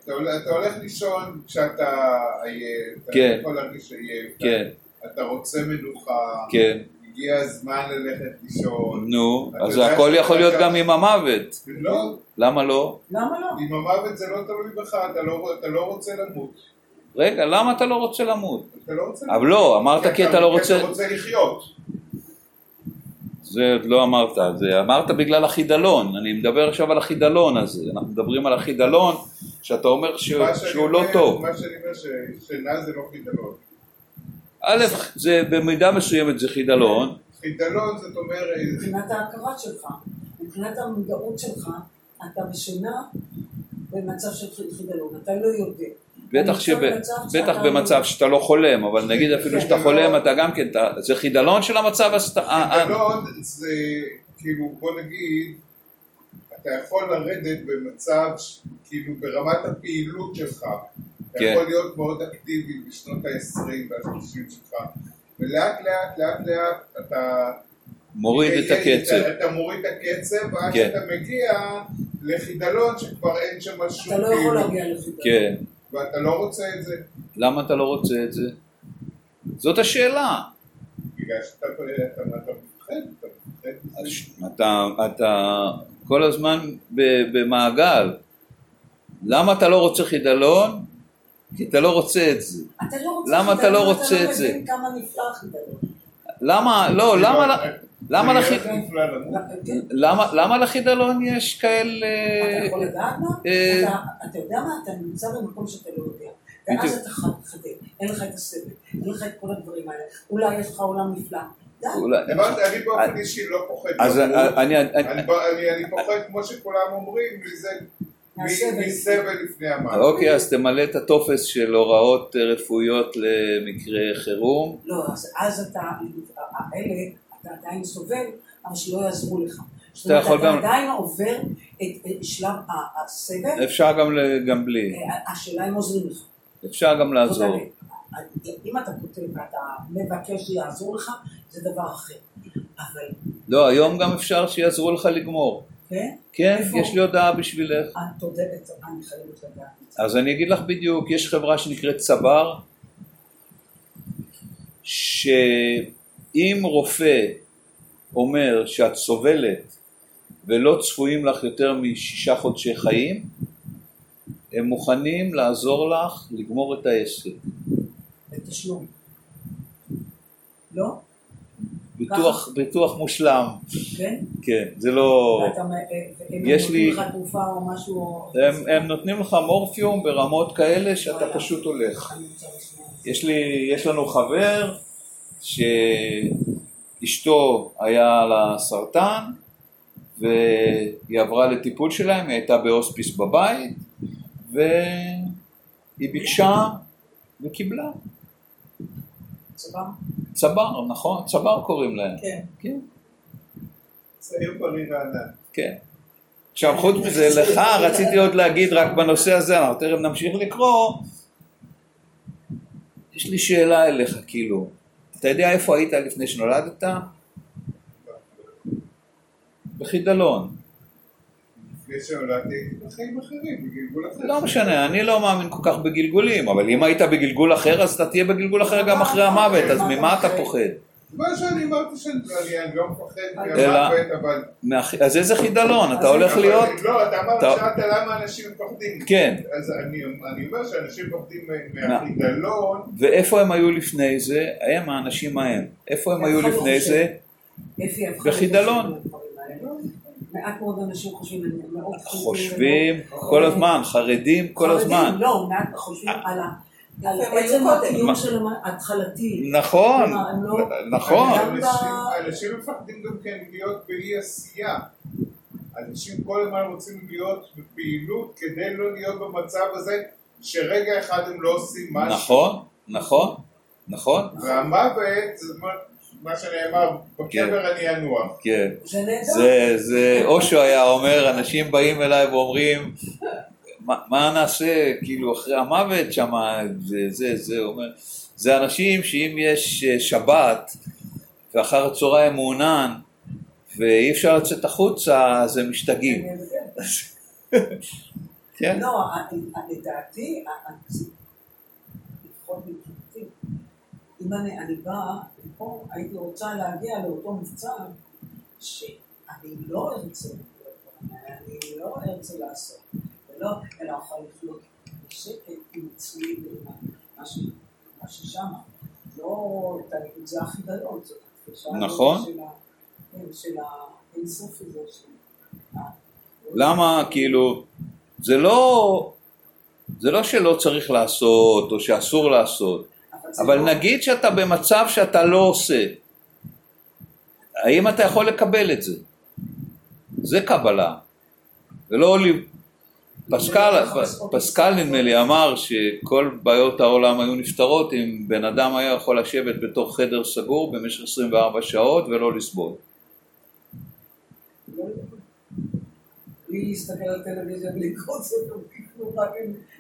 אתה הולך- לישון כשאתה עייף, אתה כן. יכול להרגיש עייף, כן, אתה רוצה מנוחה, כן. הגיע הזמן ללכת לישון. נו, אז הכל יכול להיות גם עם המוות. לא, למה לא? למה לא? עם המוות זה לא תלוי בך, אתה לא- אתה לא רוצה למות. רגע, למה אתה לא רוצה למות? אתה לא רוצה אבל לא, אמרת כי אתה לא רוצה... אתה רוצה לחיות. זה עוד לא אמרת, זה אמרת בגלל החידלון, אני מדבר עכשיו על החידלון הזה, אנחנו מדברים על החידלון שאתה אומר ש... שהוא לא טוב. מה שאני אומר ששינה זה לא חידלון. א', זה במידה מסוימת זה חידלון, חידלון זאת אומרת, מבחינת ההכרה שלך, מבחינת המודעות שלך, אתה בשינה במצב של חידלון, אתה לא יודע. בטח, אתה שב... בטח שאתה במצב לא- שאתה לא חולם, אבל נגיד אפילו שאתה חידלון- חולם אתה גם כן, אתה... זה חידלון של המצב הסת... אה, אה, חידלון זה כאילו בוא נגיד אתה יכול לרדת במצב כאילו ברמת הפעילות שלך אתה כן. יכול להיות מאוד אקטיבי בשנות ה-20 וה-30 שלך ולאט לאט לאט לאט אתה מוריד את אתה- הקצב. אתה מוריד את הקצב כן. שאתה מגיע לחידלון שכבר אין שם שום אתה לא יכול להגיע לחידלון. כן, ואתה לא רוצה את זה למה אתה לא רוצה את זה? זאת השאלה. בגלל שאתה אתה- אתה מפחד אתה מפחד. אתה, אתה כל הזמן במעגל. למה אתה לא רוצה חידלון? כי אתה לא רוצה את זה. אתה לא רוצה למה אתה חידלון, לא רוצה את זה? לא. למה, לא, למה, למה, לחידלון יש כאלה... אתה יכול לדעת מה? אה, אתה- יודע מה? אתה נמצא במקום שאתה לא יודע. ואז אתה ח- חדה, אין לך את הסבל, אין לך את כל הדברים האלה. אולי יש לך עולם נפלא. אמרתי, אני באופן אישי לא פוחד אז למות. אני, פוחד, כמו שכולם אומרים. מסבל לפני המוות. אוקיי, אז תמלא את הטופס של הוראות אה, רפואיות למקרה חירום. לא, אז, אז אתה, האלה, אתה עדיין סובל, אבל שלא יעזרו לך. זאת אומרת, אתה עדיין עובר את שלב הסבל. אפשר גם בלי. השאלה אם עוזרים לך. אפשר גם לעזור. אם אתה כותב ואתה מבקש שיעזור לך, זה דבר אחר. אבל... לא, היום גם אפשר שיעזרו לך לגמור. כן? כן, יש לי הודעה בשבילך. את צודקת, אני חייבת לדעת. אז אני אגיד לך בדיוק, יש חברה שנקראת צבר, שאם רופא אומר שאת סובלת ולא צפויים לך יותר משישה חודשי חיים, הם מוכנים לעזור לך לגמור את העסק. בתשלום. לא? ביטוח, ביטוח מושלם. כן? כן, זה לא... ואתה, הם יש לי... נותנים לך תרופה או משהו... הם, הם נותנים לך מורפיום ברמות כאלה שאתה פשוט הולך. יש לי, יש לנו חבר שאשתו היה לה סרטן והיא עברה לטיפול שלהם, היא הייתה בהוספיס בבית והיא ביקשה וקיבלה. צבר? צבר, נכון, צבר קוראים להם. כן. כן. צעיר בריא רענן. כן. עכשיו חוץ מזה, לך רציתי עוד להגיד רק בנושא הזה, אנחנו תכף נמשיך לקרוא, יש לי שאלה אליך, כאילו, אתה יודע איפה היית לפני שנולדת? בחידלון. לא משנה, אני לא מאמין כל כך בגלגולים, אבל אם היית בגלגול אחר אז אתה תהיה בגלגול אחר גם אחרי המוות, אז ממה אתה פוחד? מה שאני אמרתי שאני לא מפחד מהמוות, אבל... אז איזה חידלון, אתה הולך להיות... לא, אתה אמרת, שאלת למה אנשים מפחדים. כן. אז אני אומר שאנשים מפחדים מהחידלון. ואיפה הם היו לפני זה? הם האנשים ההם. איפה הם היו לפני זה? בחידלון. מעט מאוד אנשים חושבים, חושבים כל הזמן, חרדים כל הזמן. לא, מעט חושבים על ה... על עצם הטיעון של ההתחלתי. נכון, לא- נכון. אנשים מפחדים גם כן להיות באי עשייה. אנשים כל הזמן רוצים להיות בפעילות כדי לא להיות במצב הזה שרגע אחד הם לא עושים משהו. נכון, נכון, נכון. והמוות, מה שנאמר, בקבר אני אנוח. כן. זה, זה, אושו היה אומר, אנשים באים אליי ואומרים, מה נעשה, כאילו, אחרי המוות שם, זה, זה, זה, אומר, זה אנשים שאם יש אה, שבת ואחר הצהריים מעונן ואי אפשר לצאת החוצה, אז הם משתגעים. כן. לא, לדעתי, אם אני, באה לפה, הייתי רוצה להגיע לאותו מבצע שאני לא ארצה, אני לא ארצה לעשות, ולא, אלא אוכל לחיות בשקט עם עצמי ועם מה ששם, לא, זה החידלון, זאת התחושה נכון. של האינסוף הזה, למה, כאילו, זה לא, זה לא שלא צריך לעשות או שאסור לעשות, אבל לא... נגיד שאתה במצב שאתה לא עושה, האם אתה יכול לקבל את זה? זה קבלה. ולא פסקל, פסקל נדמה לי אמר שכל בעיות העולם היו נפתרות אם בן אדם היה יכול לשבת בתוך חדר סגור במשך 24 שעות ולא לסבול. בלי להסתכל על טלוויזיה בלי לקרוא ספר, רק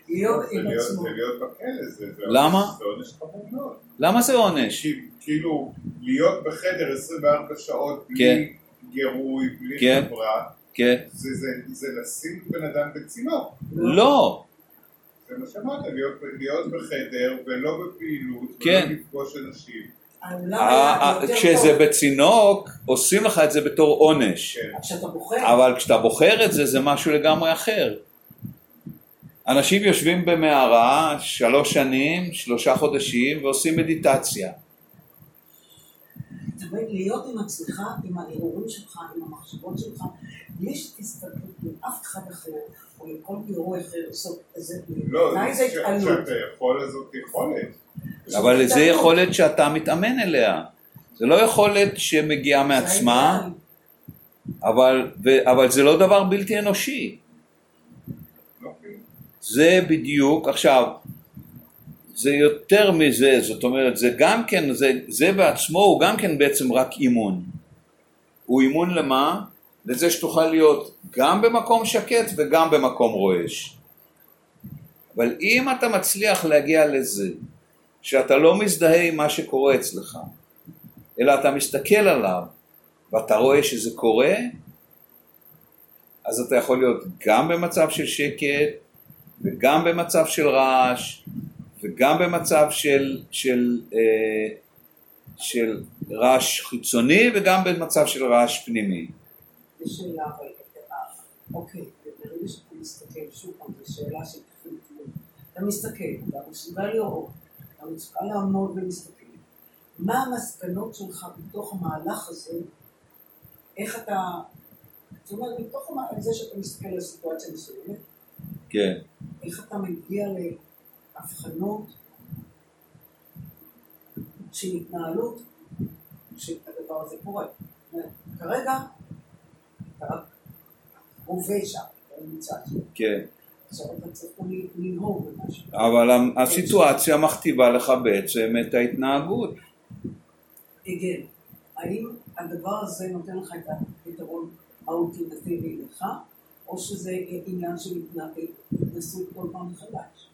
להיות עם עצמו. להיות בכלא זה למה? זה עונש חמור מאוד. למה זה עונש? כאילו, להיות בחדר 24 שעות בלי כן. גירוי, בלי כן. חברה, כן. זה לשים בן אדם בצינוק. לא. זה מה שאמרת, להיות בחדר ולא בפעילות, כן. ולא לפגוש אנשים. כשזה בצינוק, עושים לך את זה בתור עונש. כן. אבל כשאתה בוחר את זה, זה משהו לגמרי אחר. אנשים יושבים במערה שלוש שנים, שלושה חודשים, ועושים מדיטציה. להיות עם עצמך, עם ההרהורים שלך, עם המחשבות שלך, בלי שתסתכלו עם אף אחד אחר, או עם כל גירוי אחר, זה לא, כשאתה יכול, זאת יכולת. אבל זה יכולת שאתה מתאמן אליה. זה לא יכולת שמגיעה מעצמה, אבל, אבל זה לא דבר בלתי אנושי. זה בדיוק, עכשיו, זה יותר מזה, זאת אומרת, זה גם כן, זה, זה בעצמו הוא גם כן בעצם רק אימון. הוא אימון למה? לזה שתוכל להיות גם במקום שקט וגם במקום רועש. אבל אם אתה מצליח להגיע לזה שאתה לא מזדהה עם מה שקורה אצלך, אלא אתה מסתכל עליו ואתה רואה שזה קורה, אז אתה יכול להיות גם במצב של שקט וגם במצב של רעש וגם במצב של, של, אה, של רעש חיצוני וגם במצב של רעש פנימי. יש שאלה, אבל, אוקיי, ברגע שאתה מסתכל, שוב פעם, זו שאלה של תחילת אתה מסתכל, אתה מסוגל לראות, אתה מסוגל לעמוד ולהסתכל. מה המסקנות שלך בתוך המהלך הזה? איך אתה... זאת אומרת, מתוך זה שאתה מסתכל על סיטואציה מסוימת, כן. איך אתה מגיע להבחנות של התנהלות שהדבר הזה קורה. כרגע אתה רק הווה שם, אתה נמצא שם. כן. אבל הסיטואציה מכתיבה לך בעצם את ההתנהגות. כן. האם הדבר הזה נותן לך את הפתרון האולטימטיבי לך, או שזה עניין של התנסות כל פעם מחדש?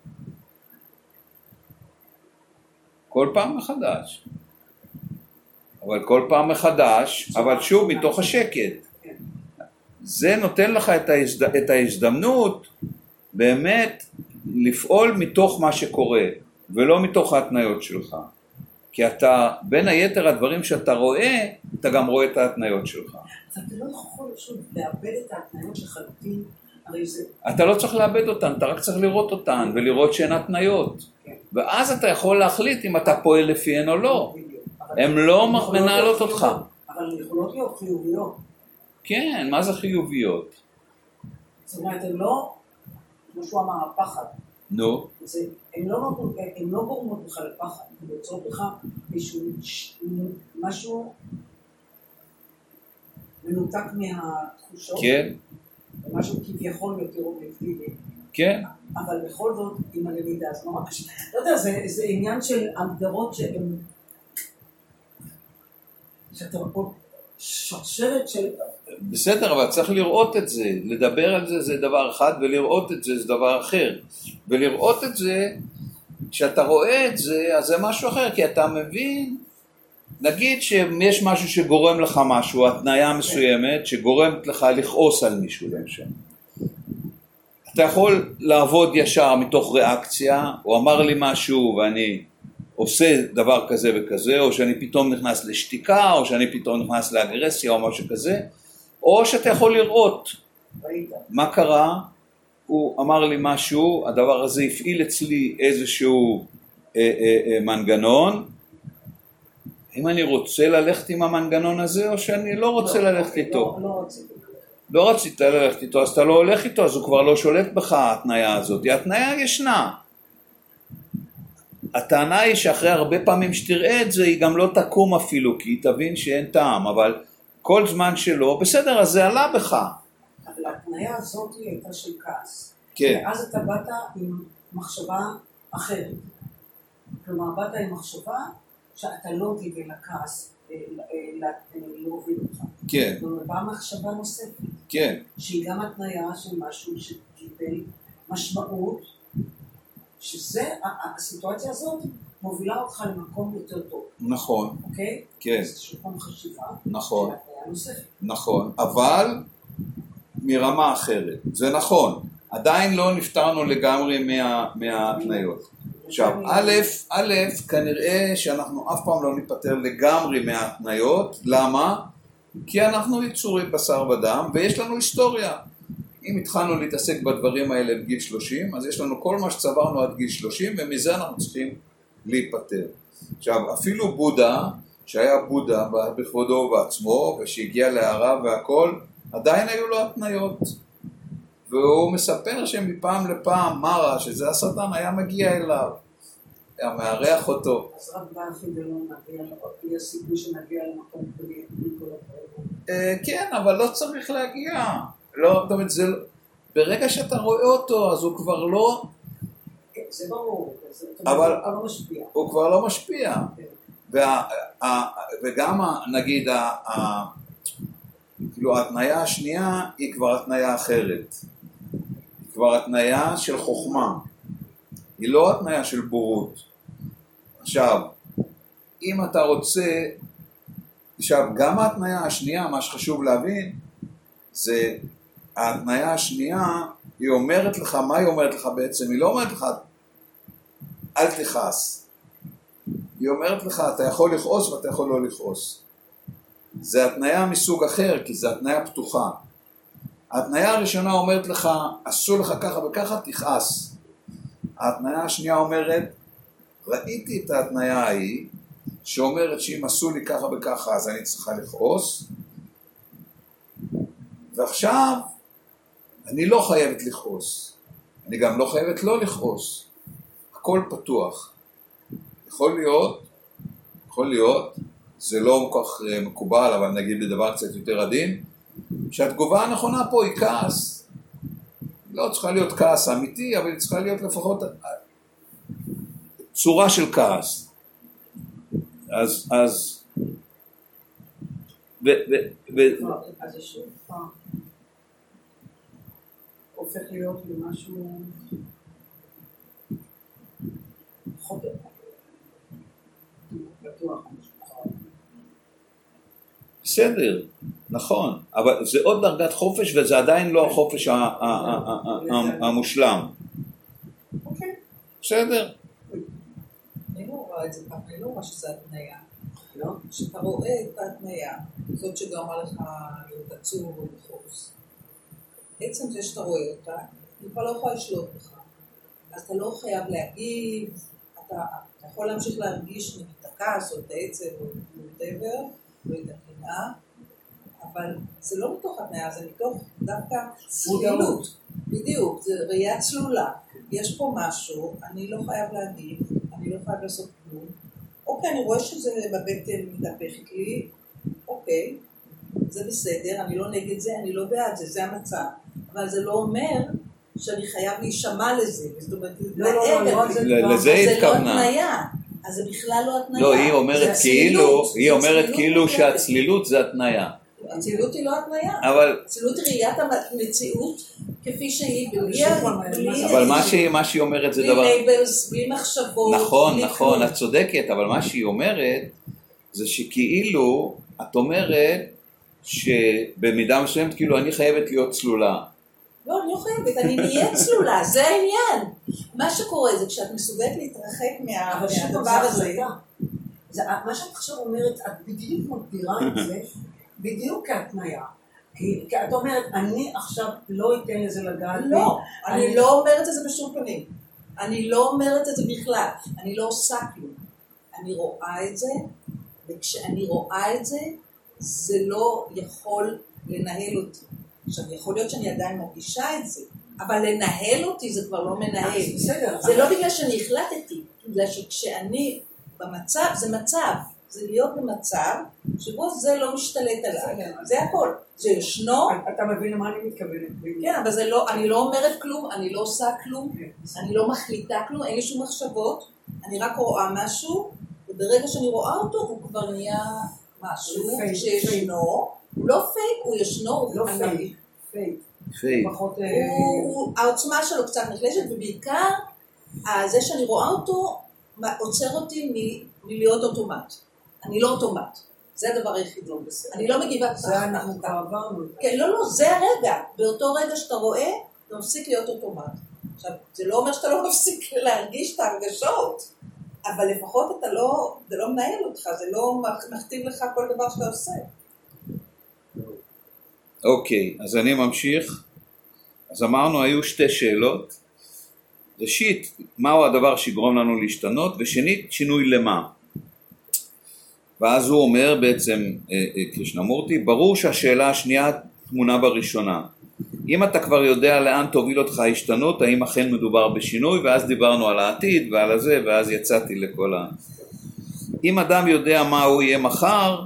כל פעם מחדש. אבל כל פעם מחדש, אבל שוב מתוך השקט. זה נותן לך את, ההזד... את ההזדמנות באמת לפעול מתוך מה שקורה, ולא מתוך ההתניות שלך. כי אתה, בין היתר הדברים שאתה רואה, אתה גם רואה את ההתניות שלך. אז אתה לא יכול שוב לאבד את ההתניות לחלוטין. אתה לא צריך לאבד אותן, אתה רק צריך לראות אותן, ולראות שהן התניות. ואז אתה יכול להחליט אם אתה פועל לפיהן או לא. הן לא מנהלות אותך. אבל הן יכולות להיות חיוביות. כן, מה זה חיוביות? זאת אומרת, הן לא, כמו שהוא אמר, הפחד. נו. הן לא, לא גורמות לך לפחד, הן יוצרות לך משהו מנותק מהתחושות. כן. משהו כביכול יותר אובייקטיבי. כן. אבל בכל זאת, עם הלמידה, זה נורא קשה. לא יודע, זה, זה עניין של הגדרות שהן... שאתה שרשרת של... בסדר, אבל צריך לראות את זה, לדבר על זה זה דבר אחד ולראות את זה זה דבר אחר. ולראות את זה, כשאתה רואה את זה, אז זה משהו אחר, כי אתה מבין, נגיד שיש משהו שגורם לך משהו, התניה מסוימת, שגורמת לך לכעוס על מישהו למשל. אתה יכול לעבוד ישר מתוך ריאקציה, הוא אמר לי משהו ואני עושה דבר כזה וכזה, או שאני פתאום נכנס לשתיקה, או שאני פתאום נכנס לאגרסיה או משהו כזה, או שאתה יכול לראות מה קרה, הוא אמר לי משהו, הדבר הזה הפעיל אצלי איזשהו אה, אה, אה, מנגנון, אם אני רוצה ללכת עם המנגנון הזה או שאני לא רוצה לא, ללכת איתו. לא, לא, לא רצית ללכת איתו אז אתה לא הולך איתו אז הוא כבר לא שולט בך ההתניה הזאת, ההתניה ישנה. הטענה היא שאחרי הרבה פעמים שתראה את זה היא גם לא תקום אפילו כי היא תבין שאין טעם אבל כל זמן שלא בסדר אז זה עלה בך. אבל ההתניה הזאת הייתה של כעס. כן. ואז אתה באת עם מחשבה אחרת. כלומר באת עם מחשבה שאתה לא תיתן לכעס להוביל אותך. כן. כלומר באה מחשבה נוספת. כן. שהיא גם התניה של משהו שקיבל משמעות שזה, הסיטואציה הזאת מובילה אותך למקום יותר טוב. נכון. אוקיי? כן. זה שוב פעם חשיבה. נכון. נכון, אבל מרמה אחרת. זה נכון. עדיין לא נפטרנו לגמרי מה, מההתניות. עכשיו, א', א', כנראה שאנחנו אף פעם לא ניפטר לגמרי מההתניות, למה? כי אנחנו יצורי בשר ודם ויש לנו היסטוריה. אם התחלנו להתעסק בדברים האלה בגיל 30, אז יש לנו כל מה שצברנו עד גיל 30 ומזה אנחנו צריכים להיפטר. עכשיו, אפילו בודה, שהיה בודה בכבודו ובעצמו ושהגיע להערה והכל, עדיין היו לו התניות. והוא מספר שמפעם לפעם מרה, שזה השטן, היה מגיע אליו, היה מארח אותו. אז רק באחידלון נגיע, יש סיכוי שנגיע למקום בלי כל הדברים. כן, אבל לא צריך להגיע. לא, זאת אומרת, זה, לא- ברגע שאתה רואה אותו, אז הוא כבר לא... כן, זה ברור, אבל הוא כבר לא משפיע. וגם, נגיד, כאילו ההתניה השנייה היא כבר התניה אחרת. כבר התניה של חוכמה. היא לא התניה של בורות. עכשיו, אם אתה רוצה, עכשיו גם ההתניה השנייה, מה שחשוב להבין, זה ההתניה השנייה, היא אומרת לך, מה היא אומרת לך בעצם? היא לא אומרת לך, אל תכעס. היא אומרת לך, אתה יכול לכעוס ואתה יכול לא לכעוס. זה התניה מסוג אחר, כי זה התניה פתוחה. ההתניה הראשונה אומרת לך, אסור לך ככה וככה, תכעס. ההתניה השנייה אומרת, ראיתי את ההתניה ההיא, שאומרת שאם עשו לי ככה וככה אז אני צריכה לכעוס, ועכשיו אני לא חייבת לכעוס, אני גם לא חייבת לא לכעוס, הכל פתוח. יכול להיות, יכול להיות, זה לא כל כך אה, מקובל, אבל נגיד בדבר קצת יותר עדין, שהתגובה הנכונה פה היא כעס. לא צריכה להיות כעס אמיתי, אבל היא צריכה להיות לפחות צורה של כעס. אז, אז, ו, ו, ו, אז זה שוב הופך להיות למשהו בסדר, נכון, אבל זה עוד דרגת חופש וזה עדיין לא החופש המושלם. אוקיי. בסדר. אני לא רואה שזה התניה. כשאתה רואה את ההתניה, זאת שגרמה לך להיות עצוב או לחוס, עצם זה שאתה רואה אותה, היא כבר לא יכולה לשלוט בך. אז אתה לא חייב להגיב, אתה, אתה יכול להמשיך להרגיש את הכעס או את העצב או whatever, או את הקנאה, אבל זה לא מתוך התניה, זה מתוך דווקא צלילות. בדיוק, זה ראייה צלולה. יש פה משהו, אני לא חייב להגיב, אני לא חייב לעשות כלום. אוקיי, אני רואה שזה בבטן מתהפכת לי, אוקיי, זה בסדר, אני לא נגד זה, אני לא בעד זה, זה המצב. אבל זה לא אומר שאני חייב להישמע לזה. זאת אומרת, לא, לא, לא, לא לזה היא התכוונה. זה לא התניה. אז זה בכלל לא התניה. לא, היא אומרת כאילו, היא אומרת כאילו שהצלילות זה התניה. הצלילות היא לא התניה. אבל... הצלילות היא ראיית המציאות כפי שהיא, בלי... אבל מה שהיא אומרת זה דבר... בלי labels, בלי מחשבות. נכון, נכון, את צודקת, אבל מה שהיא אומרת זה שכאילו את אומרת שבמידה מסוימת כאילו אני חייבת להיות צלולה. לא, אני לא חייבת, אני נהיה צלולה, זה העניין. מה שקורה זה כשאת מסוגלת להתרחק מהדבר הזה. מה שאת עכשיו אומרת, את בדיוק מגדירה את זה בדיוק כהתניה. כי את אומרת, אני עכשיו לא אתן לזה לגעת. לא, אני לא אומרת את זה בשום פנים. אני לא אומרת את זה בכלל. אני לא עושה כלום. אני רואה את זה, וכשאני רואה את זה, זה לא יכול לנהל אותי. עכשיו, יכול להיות שאני עדיין מרגישה את זה, אבל לנהל אותי זה כבר לא מנהל. בסדר. זה לא בגלל שאני החלטתי, בגלל שכשאני במצב, זה מצב. זה להיות במצב שבו זה לא משתלט עליי, זה הכל. זה ישנו. אתה מבין למה אני מתכוונת. כן, אבל זה לא, אני לא אומרת כלום, אני לא עושה כלום, כן. אני לא מחליטה כלום, אין לי שום מחשבות, אני רק רואה משהו, וברגע שאני רואה אותו הוא כבר נהיה משהו שישנו, הוא לא פייק, הוא ישנו, הוא לא fake. fake. אה, העוצמה שלו קצת נחלשת, ובעיקר זה שאני רואה אותו עוצר אותי מלהיות אוטומט. אני לא אוטומט. זה הדבר היחיד לא בסדר. אני לא מגיבה ככה. זה אנחנו כבר עברנו. כן, לא, לא, זה הרגע. באותו רגע שאתה רואה, אתה מפסיק להיות אוטומט. עכשיו, זה לא אומר שאתה לא מפסיק להרגיש את ההרגשות, אבל לפחות אתה לא, זה לא מנהל אותך, זה לא מכתיב לך כל דבר שאתה עושה. אוקיי, אז אני ממשיך. אז אמרנו, היו שתי שאלות. ראשית, מהו הדבר שיגרום לנו להשתנות, ושנית, שינוי למה. ואז הוא אומר בעצם, אה, אה, קרישנמורטי, ברור שהשאלה השנייה טמונה בראשונה. אם אתה כבר יודע לאן תוביל אותך ההשתנות, האם אכן מדובר בשינוי, ואז דיברנו על העתיד ועל הזה, ואז יצאתי לכל ה... אם אדם יודע מה הוא יהיה מחר,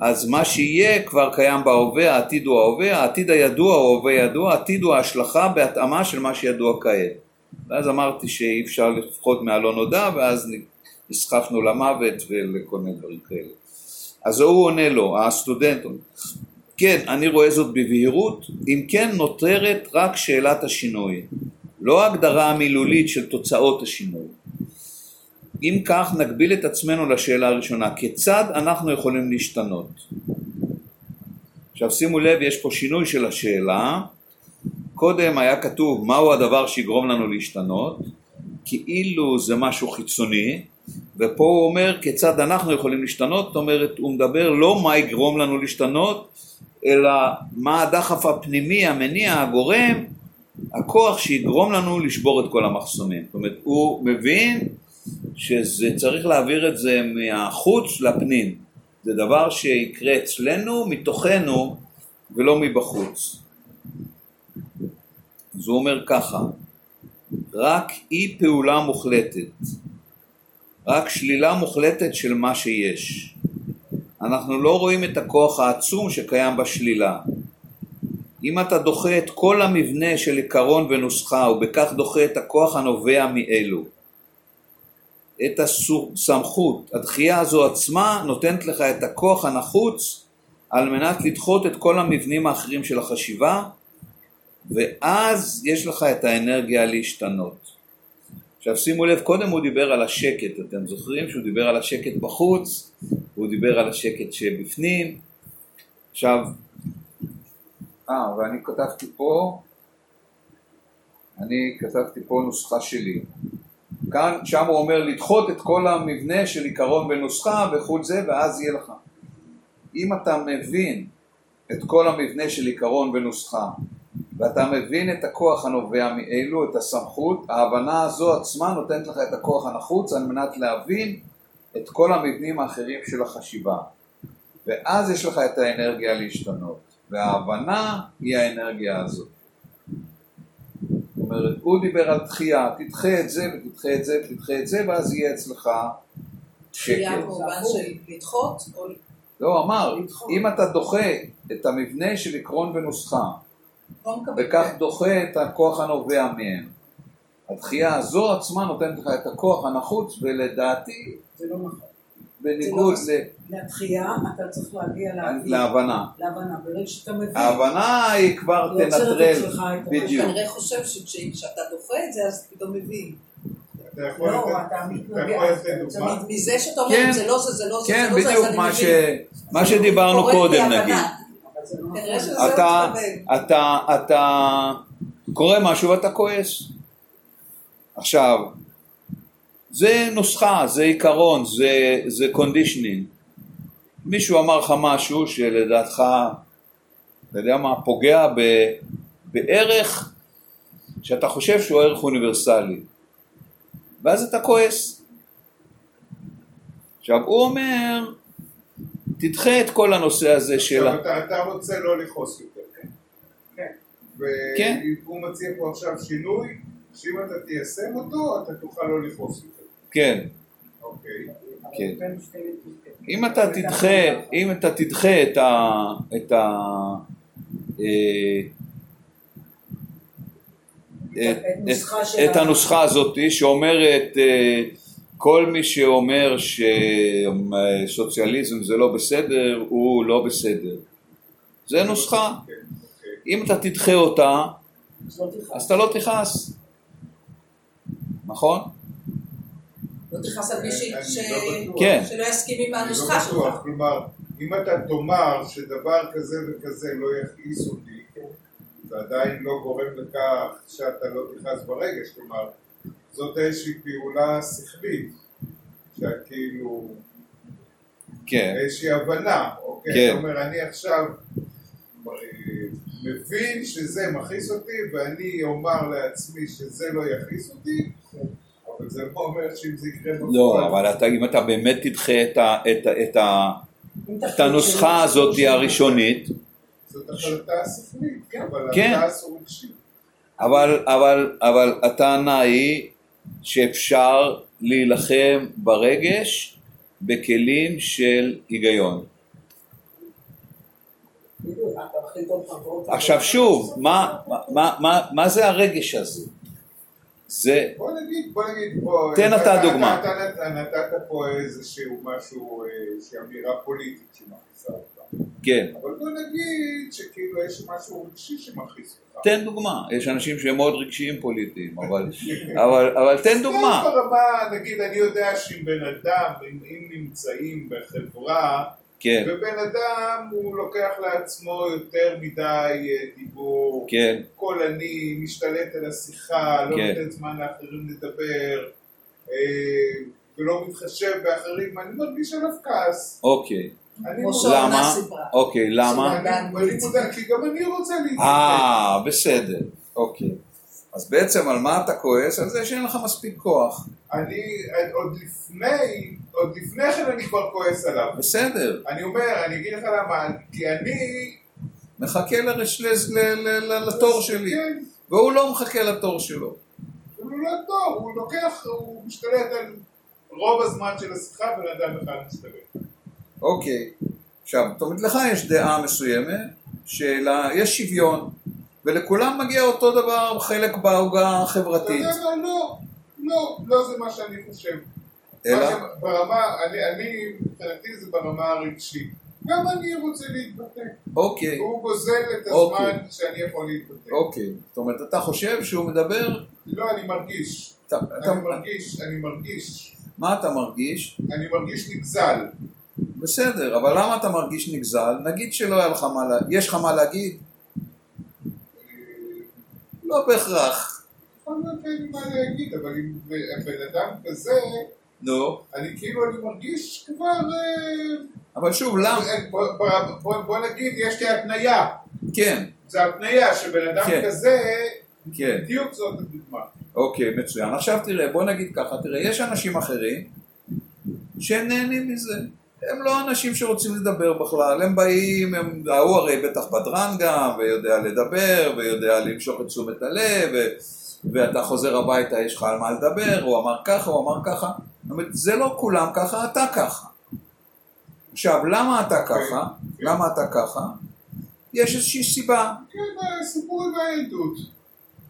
אז מה שיהיה כבר קיים בהווה, העתיד הוא ההווה, העתיד הידוע הוא ההווה ידוע, העתיד הוא ההשלכה בהתאמה של מה שידוע כעת. ואז אמרתי שאי אפשר לפחות מהלא נודע, ואז נסחפנו למוות ולכל מיני דברים כאלה. אז הוא עונה לו, הסטודנט, כן, אני רואה זאת בבהירות, אם כן נותרת רק שאלת השינוי, לא ההגדרה המילולית של תוצאות השינוי. אם כך נגביל את עצמנו לשאלה הראשונה, כיצד אנחנו יכולים להשתנות? עכשיו שימו לב, יש פה שינוי של השאלה, קודם היה כתוב מהו הדבר שיגרום לנו להשתנות, כאילו זה משהו חיצוני, ופה הוא אומר כיצד אנחנו יכולים להשתנות, זאת אומרת הוא מדבר לא מה יגרום לנו להשתנות, אלא מה הדחף הפנימי, המניע, הגורם, הכוח שיגרום לנו לשבור את כל המחסומים. זאת אומרת הוא מבין שזה צריך להעביר את זה מהחוץ לפנים. זה דבר שיקרה אצלנו, מתוכנו, ולא מבחוץ. אז הוא אומר ככה, רק אי פעולה מוחלטת, רק שלילה מוחלטת של מה שיש. אנחנו לא רואים את הכוח העצום שקיים בשלילה. אם אתה דוחה את כל המבנה של עיקרון ונוסחה ובכך דוחה את הכוח הנובע מאלו, את הסמכות, הדחייה הזו עצמה נותנת לך את הכוח הנחוץ על מנת לדחות את כל המבנים האחרים של החשיבה ואז יש לך את האנרגיה להשתנות. עכשיו שימו לב, קודם הוא דיבר על השקט, אתם זוכרים שהוא דיבר על השקט בחוץ, הוא דיבר על השקט שבפנים. עכשיו, אה, ואני כתבתי פה, אני כתבתי פה נוסחה שלי. כאן, שם הוא אומר לדחות את כל המבנה של עיקרון ונוסחה וכו' זה, ואז יהיה לך. אם אתה מבין את כל המבנה של עיקרון ונוסחה, ואתה מבין את הכוח הנובע מאלו, את הסמכות, ההבנה הזו עצמה נותנת לך את הכוח הנחוץ על מנת להבין את כל המבנים האחרים של החשיבה. ואז יש לך את האנרגיה להשתנות, וההבנה היא האנרגיה הזאת. זאת אומרת, הוא דיבר על דחייה, תדחה את זה ותדחה את זה ותדחה את זה, ואז יהיה אצלך שקט. דחייה במובן של לדחות? לא, אמר, אם אתה דוחה את המבנה של עקרון ונוסחה וכך דוחה את הכוח הנובע מהם. הדחייה הזו עצמה נותנת לך את הכוח הנחוץ, ולדעתי, זה לא נכון. בניגוד לא ל... לתחייה אתה צריך להגיע להבנה. להבנה, ברגע שאתה מבין. ההבנה היא כבר תנטרל, בדיוק. אתה כנראה חושב שכשאתה דוחה את זה אז פתאום מבין. לא, אתה מתנגד. מזה שאתה אומר, כן. זה לא זה, זה לא זה, כן, בדיוק מה שדיברנו קודם נגיד. אתה, אתה, אתה קורא משהו ואתה כועס. עכשיו, זה נוסחה, זה עיקרון, זה, זה conditioning. מישהו אמר לך משהו שלדעתך, אתה יודע מה, פוגע ב, בערך שאתה חושב שהוא ערך אוניברסלי. ואז אתה כועס. עכשיו הוא אומר, תדחה את כל הנושא הזה של... אתה, אתה רוצה לא לכעוס יותר, כן? כן. והוא מציע פה עכשיו שינוי, שאם אתה תיישם אותו, אתה תוכל לא לכעוס יותר. כן. אוקיי. כן. אם אתה תדחה, אם אתה תדחה את ה... את ה... אה, את הנוסחה הזאת שאומרת אה, כל מי שאומר שסוציאליזם זה לא בסדר, הוא לא בסדר. זה נוסחה. אם אתה תדחה אותה, אז אתה לא תכעס. נכון? לא תכעס על מישהי כן. שלא יסכים עם הנוסחה שלך. כלומר, אם אתה תאמר שדבר כזה וכזה לא יכעיס אותי, זה עדיין לא גורם לכך שאתה לא תכעס ברגש. כלומר, זאת איזושהי פעולה שכלית, שאת כאילו... כן. איזושהי הבנה, אוקיי? כן. זאת אומרת, אני עכשיו אה, מבין שזה מכעיס אותי, ואני אומר לעצמי שזה לא יכעיס אותי, אבל זה לא אומר שאם זה יקרה בפועל... לא, אבל אתה, אם אתה באמת תדחה את, ה, את, את, ה, את הנוסחה הזאת הראשונית... זאת החלטה שכלית, כן, אבל כן. רגשי. אבל, אבל, אבל הטענה היא שאפשר להילחם ברגש בכלים של היגיון. עכשיו שוב, מה, מה, מה, מה זה הרגש הזה? זה... בוא נגיד, בוא נגיד פה... תן אתה דוגמה. אתה נתת פה איזשהו משהו, איזושהי אמירה פוליטית שמכניסה. כן. אבל בוא נגיד שכאילו יש משהו רגשי שמכעיס אותך. תן דוגמה, יש אנשים שהם מאוד רגשיים פוליטיים, אבל, אבל, אבל תן דוגמה. ברמה, נגיד, אני יודע שאם בן אדם, אם, אם נמצאים בחברה, כן, ובן אדם הוא לוקח לעצמו יותר מדי אה, דיבור, כן, קולני, משתלט על השיחה, לא כן. נותן זמן לאחרים לדבר, אה, ולא מתחשב באחרים, אני מרגיש עליו כעס. אוקיי. למה? אוקיי, למה? כי גם אני רוצה להתנתק. אה, בסדר, אוקיי. אז בעצם על מה אתה כועס? על זה שאין לך מספיק כוח. אני, עוד לפני, עוד לפני כן אני כבר כועס עליו. בסדר, אני אומר, אני אגיד לך למה, כי אני... מחכה לתור שלי, כן, והוא לא מחכה לתור שלו. הוא לא טוב, הוא לוקח, הוא משתלט על רוב הזמן של השיחה, בן אדם אחד משתלט. אוקיי. עכשיו, זאת אומרת, לך יש דעה מסוימת, שיש שוויון, ולכולם מגיע אותו דבר חלק בעוגה אתה החברתית. מה? לא, לא, לא זה מה שאני חושב. אלא? ברמה, אני, אני, מבחינתי זה ברמה הרגשית. גם אני רוצה להתבטא. אוקיי, הוא גוזל את אוקיי. הזמן שאני יכול להתבטא. אוקיי. זאת אומרת, אתה חושב שהוא מדבר... לא, אני מרגיש. אתה, אתה, אני מרגיש, אני מרגיש. מה אתה מרגיש? אני מרגיש נגזל. בסדר, אבל למה אתה מרגיש נגזל? נגיד שלא היה לך מה להגיד, יש לך מה להגיד? אה, לא בהכרח. יכול להיות שאין לי מה להגיד, אבל אם בן אדם כזה, נו. אני כאילו, אני מרגיש כבר... אה, אבל שוב, למה? בוא, בוא, בוא נגיד, יש לי התניה. כן, זה התניה שבן אדם כן. כזה, כן. בדיוק זאת הדוגמה. אוקיי, מצוין. עכשיו תראה, בוא נגיד ככה, תראה, יש אנשים אחרים שהם נהנים מזה. הם לא אנשים שרוצים לדבר בכלל, הם באים, הם, ההוא הרי בטח בדרן גם, ויודע לדבר, ויודע למשוך את תשומת הלב, ו, ואתה חוזר הביתה, יש לך על מה לדבר, הוא אמר ככה, הוא אמר ככה. זאת אומרת, זה לא כולם ככה, אתה ככה. עכשיו, למה אתה ככה? למה אתה ככה? יש איזושהי סיבה. כן, סיפור עם הילדות.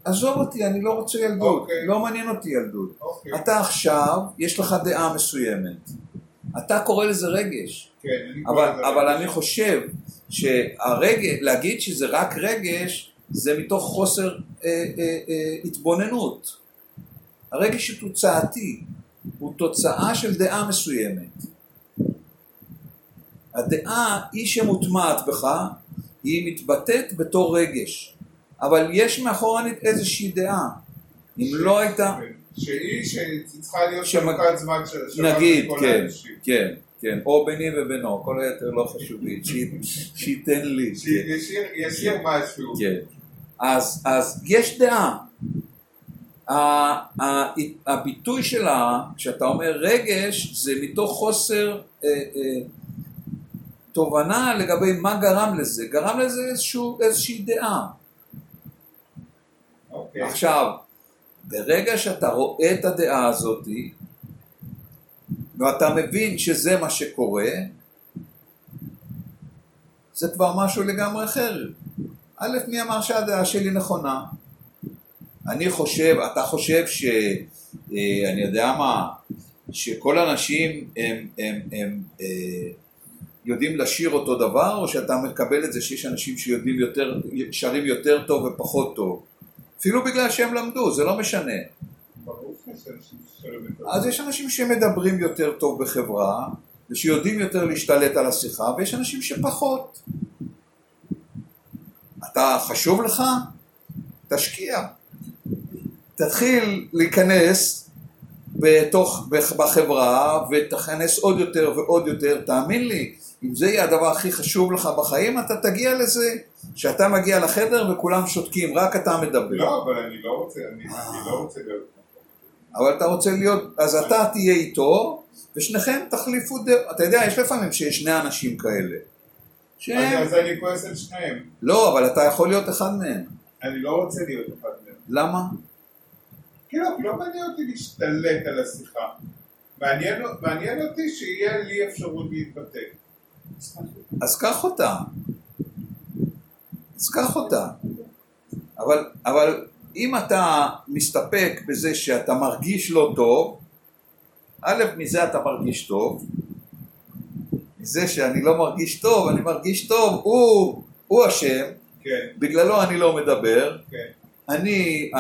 עזוב אותי, אני לא רוצה ילדות, אוקיי. לא מעניין אותי ילדות. אוקיי. אתה עכשיו, יש לך דעה מסוימת. אתה קורא לזה רגש. כן, אני קורא אבל, לזה אבל רגש. אני חושב שהרגש, להגיד שזה רק רגש, זה מתוך חוסר אה, אה, אה, התבוננות. הרגש הוא תוצאתי, הוא תוצאה של דעה מסוימת. הדעה היא שמוטמעת בך, היא מתבטאת בתור רגש. אבל יש מאחורנית איזושהי דעה. אם לא הייתה... כן. שהיא שצריכה להיות חלוקת זמן של שווה נגיד, כן. כן, כן, או ביני ובינו, כל היתר לא חשוב לי, שי- שייתן לי, כן, שישאיר ישאיר משהו. כן. אז, אז יש דעה. הביטוי שלה, כשאתה אומר רגש, זה מתוך חוסר אה, אה, תובנה לגבי מה גרם לזה. גרם לזה איזשהו, איזושהי דעה. אוקיי. עכשיו, ברגע שאתה רואה את הדעה הזאת, ואתה מבין שזה מה שקורה, זה כבר משהו לגמרי אחר. א', מי אמר שהדעה שלי נכונה? אני חושב, אתה חושב ש... אה, אני יודע מה, שכל האנשים הם, הם, הם אה, יודעים לשיר אותו דבר, או שאתה מקבל את זה שיש אנשים שיודעים יותר, שרים יותר טוב ופחות טוב? אפילו בגלל שהם למדו, זה לא משנה. אז יש אנשים שמדברים יותר טוב בחברה, ושיודעים יותר להשתלט על השיחה, ויש אנשים שפחות. אתה חשוב לך? תשקיע. תתחיל להיכנס בתוך, בחברה, ותכנס עוד יותר ועוד יותר, תאמין לי, אם זה יהיה הדבר הכי חשוב לך בחיים, אתה תגיע לזה שאתה מגיע לחדר וכולם שותקים, רק אתה מדבר. לא, אבל אני לא רוצה, אני אני לא רוצה להיות... אבל אתה רוצה להיות, אז אתה תהיה איתו, ושניכם תחליפו דעות. אתה יודע, יש לפעמים שיש שני אנשים כאלה. אני- שהם... אז אני כועס על שניהם. לא, אבל אתה יכול להיות אחד מהם. אני לא רוצה להיות אחד מהם. למה? כאילו, כי לא מעניין אותי להשתלט על השיחה. מעניין מעניין אותי שיהיה לי אפשרות להתבטא. אז קח אותה. אז קח אותה. אבל, אבל אם אתה מסתפק בזה שאתה מרגיש לא טוב, א', מזה אתה מרגיש טוב, מזה שאני לא מרגיש טוב, אני מרגיש טוב, הוא, הוא אשם, כן, בגללו אני לא מדבר, כן. אני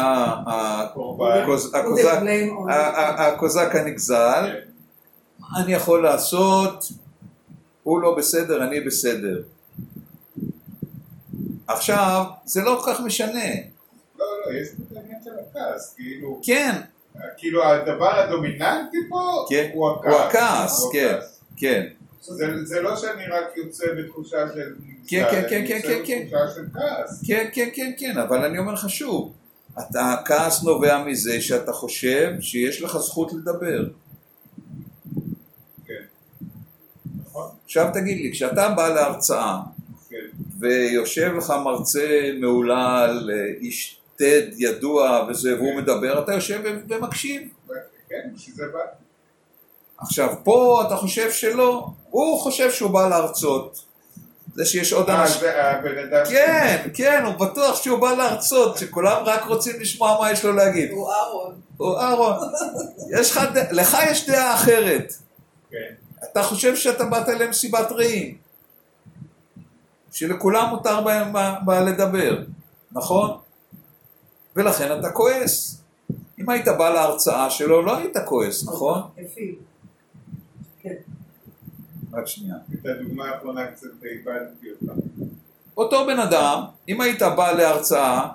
הקוזק הנגזל, כן. מה אני יכול לעשות, הוא לא בסדר, אני בסדר. עכשיו, זה לא כל כך משנה. לא, לא, יש את העניין של הכעס, כאילו, כן, כאילו הדבר הדומיננטי פה כן, הוא הכעס. הוא כן, הכעס. כן. זה זה לא שאני רק יוצא בתחושה של כן, כן, כן, כן, כן, כן. בתחושה של כעס. כן, כן, כן, כן, אבל אני אומר לך שוב, אתה, הכעס נובע מזה שאתה חושב שיש לך זכות לדבר. כן. עכשיו תגיד לי, כשאתה בא להרצאה כן. ויושב לך מרצה מהולל, אה, איש TED ידוע וזה, והוא מדבר, אתה יושב ומקשיב. כן, בשביל זה. עכשיו, פה אתה חושב שלא, הוא חושב שהוא בא להרצות. זה שיש עוד אה, אנשים... אדם... כן, כן, הוא בטוח שהוא בא להרצות, שכולם רק רוצים לשמוע מה יש לו להגיד. הוא אהרון. הוא אהרון, יש לך, לך יש דעה אחרת. כן. אתה חושב שאתה באת למסיבת רעים. שלכולם מותר בהם מה- מה לדבר, נכון? ולכן אתה כועס. אם היית בא להרצאה שלו, לא היית כועס, נכון? אפי. כן. רק שנייה. את הדוגמה האחרונה קצת איבדתי אותה. אותו בן אדם, אם היית בא להרצאה,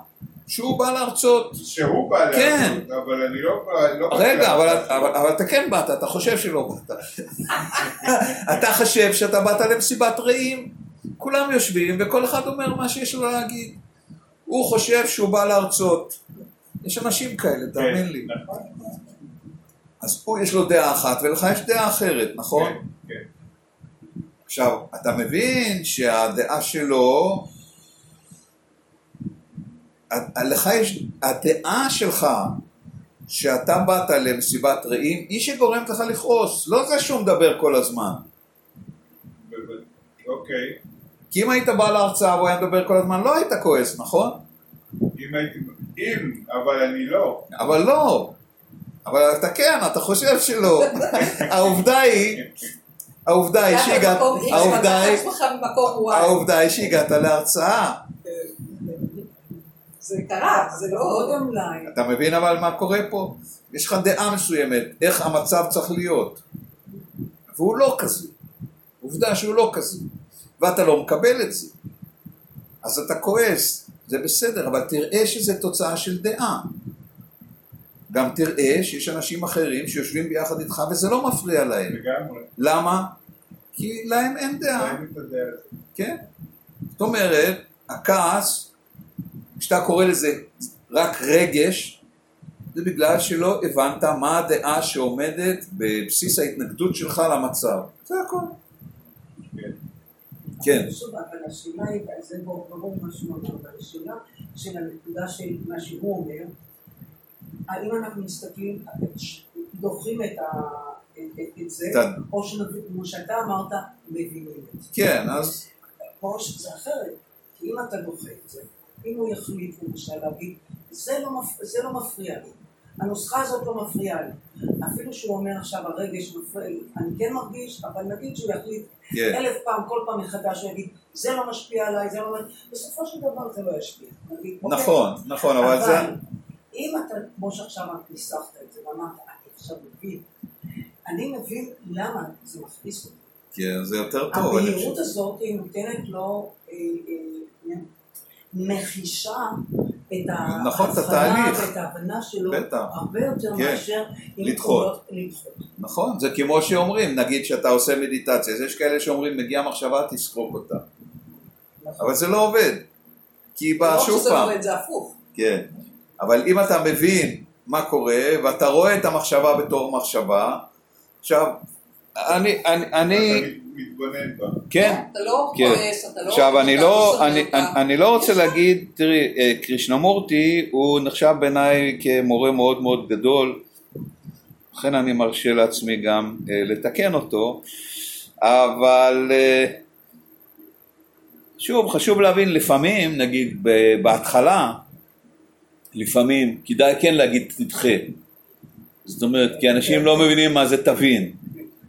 שהוא בא להרצות. שהוא בא כן. לעשות, אבל אני לא בא... לא רגע, אבל, אבל, אבל אתה כן באת, אתה חושב שלא באת. אתה חושב שאתה באת למסיבת רעים. כולם יושבים וכל אחד אומר מה שיש לו להגיד. הוא חושב שהוא בא להרצות. יש אנשים כאלה, כן, תאמין לי. נכון. אז הוא יש לו דעה אחת ולך יש דעה אחרת, נכון? כן, כן. עכשיו, אתה מבין שהדעה שלו, לך יש, הדעה שלך שאתה באת למסיבת רעים, היא שגורמת לך לכעוס, לא זה שהוא מדבר כל הזמן. אוקיי. כי אם היית בא להרצאה והוא היה מדבר כל הזמן, לא היית כועס, נכון? אם הייתי... אם, אבל אני לא. אבל לא. אבל אתה כן, אתה חושב שלא. העובדה היא, העובדה היא שהגעת, העובדה היא. העובדה היא שהגעת להרצאה. זה קרה, זה לא... קודם לי. אתה מבין אבל מה קורה פה? יש לך דעה מסוימת, איך המצב צריך להיות. והוא לא כזה. עובדה שהוא לא כזה. ואתה לא מקבל את זה. אז אתה כועס, זה בסדר, אבל תראה שזה תוצאה של דעה. גם תראה שיש אנשים אחרים שיושבים ביחד איתך וזה לא מפריע להם. לגמרי. למה? כי להם אין דעה. כן? זאת אומרת, הכעס, כשאתה קורא לזה רק רגש, זה בגלל שלא הבנת מה הדעה שעומדת בבסיס ההתנגדות שלך למצב. זה הכל. כן. שוב, אבל השאלה היא, זה ברור מה שהוא אומר, אבל השאלה של הנקודה של מה שהוא אומר, האם אנחנו מסתכלים, דוחים את, ה, את, זה, או שנבין, כמו שאתה אמרת, מבינים את זה. כן, אז פה שזה אחרת, כי אם אתה דוחה את זה, אם הוא יחליט למשל להגיד, זה לא. זה לא מפריע לי, הנוסחה הזאת לא מפריעה לי, אפילו שהוא אומר עכשיו הרגש מפריע לי, אני כן מרגיש, אבל נגיד שהוא יחליט כן. אלף פעם, כל פעם מחדש, הוא יגיד, זה לא משפיע עליי, זה לא... בסופו של דבר זה לא ישפיע. נגיד, אוקיי? נכון, נכון, אבל זה... אם אתה, כמו שעכשיו רק ניסחת את זה, ואמרת, אני עכשיו מבין, אני מבין למה זה מכניס אותי. כן, זה יותר טוב. הבהירות. הזאת היא נותנת לו אה, אה, מחישה את נכון, את התהליך. ואת ההבנה שלו בטח. הרבה יותר כן. מאשר לדחות. לא- לדחות. נכון, זה כמו שאומרים, נגיד שאתה עושה מדיטציה, אז יש כאלה שאומרים, מגיעה מחשבה, תסרוק אותה. אבל זה לא עובד. כי היא באה לא שוב שזה פעם. עובד, זה הפוך. כן, אבל אם אתה מבין מה קורה ואתה רואה את המחשבה בתור מחשבה, עכשיו, אני, אני, אני, מתבונן בה. כן, אתה לא כן. כועס, אתה לא... עכשיו אני לא, שונא אני, לא רוצה להגיד, תראי, אה, קרישנמורטי הוא נחשב בעיניי כמורה מאוד מאוד גדול, לכן אני מרשה לעצמי גם אה, לתקן אותו, אבל אה, שוב, חשוב להבין, לפעמים, נגיד ב- בהתחלה, לפעמים כדאי כן להגיד תדחה. זאת אומרת, כי אנשים לא מבינים מה זה תבין.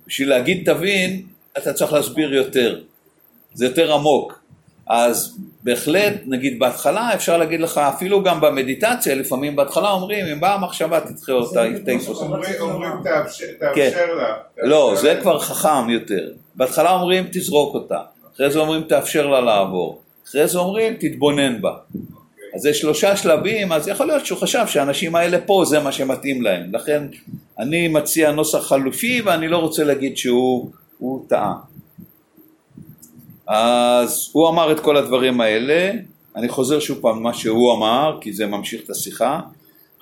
בשביל להגיד תבין, אתה צריך להסביר יותר, זה יותר עמוק. אז בהחלט, נגיד בהתחלה אפשר להגיד לך, אפילו גם במדיטציה, לפעמים בהתחלה אומרים, אם באה המחשבה תדחה אותה, תעיף אותה. אומרים תאפשר כן. לה. לא, זה כבר חכם יותר. בהתחלה אומרים תזרוק אותה, אחרי זה אומרים תאפשר לה לעבור, אחרי זה אומרים תתבונן בה. אז זה שלושה שלבים, אז יכול להיות שהוא חשב שהאנשים האלה פה זה מה שמתאים להם. לכן אני מציע נוסח חלופי ואני לא רוצה להגיד שהוא טעה. אז הוא אמר את כל הדברים האלה, אני חוזר שוב פעם מה שהוא אמר, כי זה ממשיך את השיחה,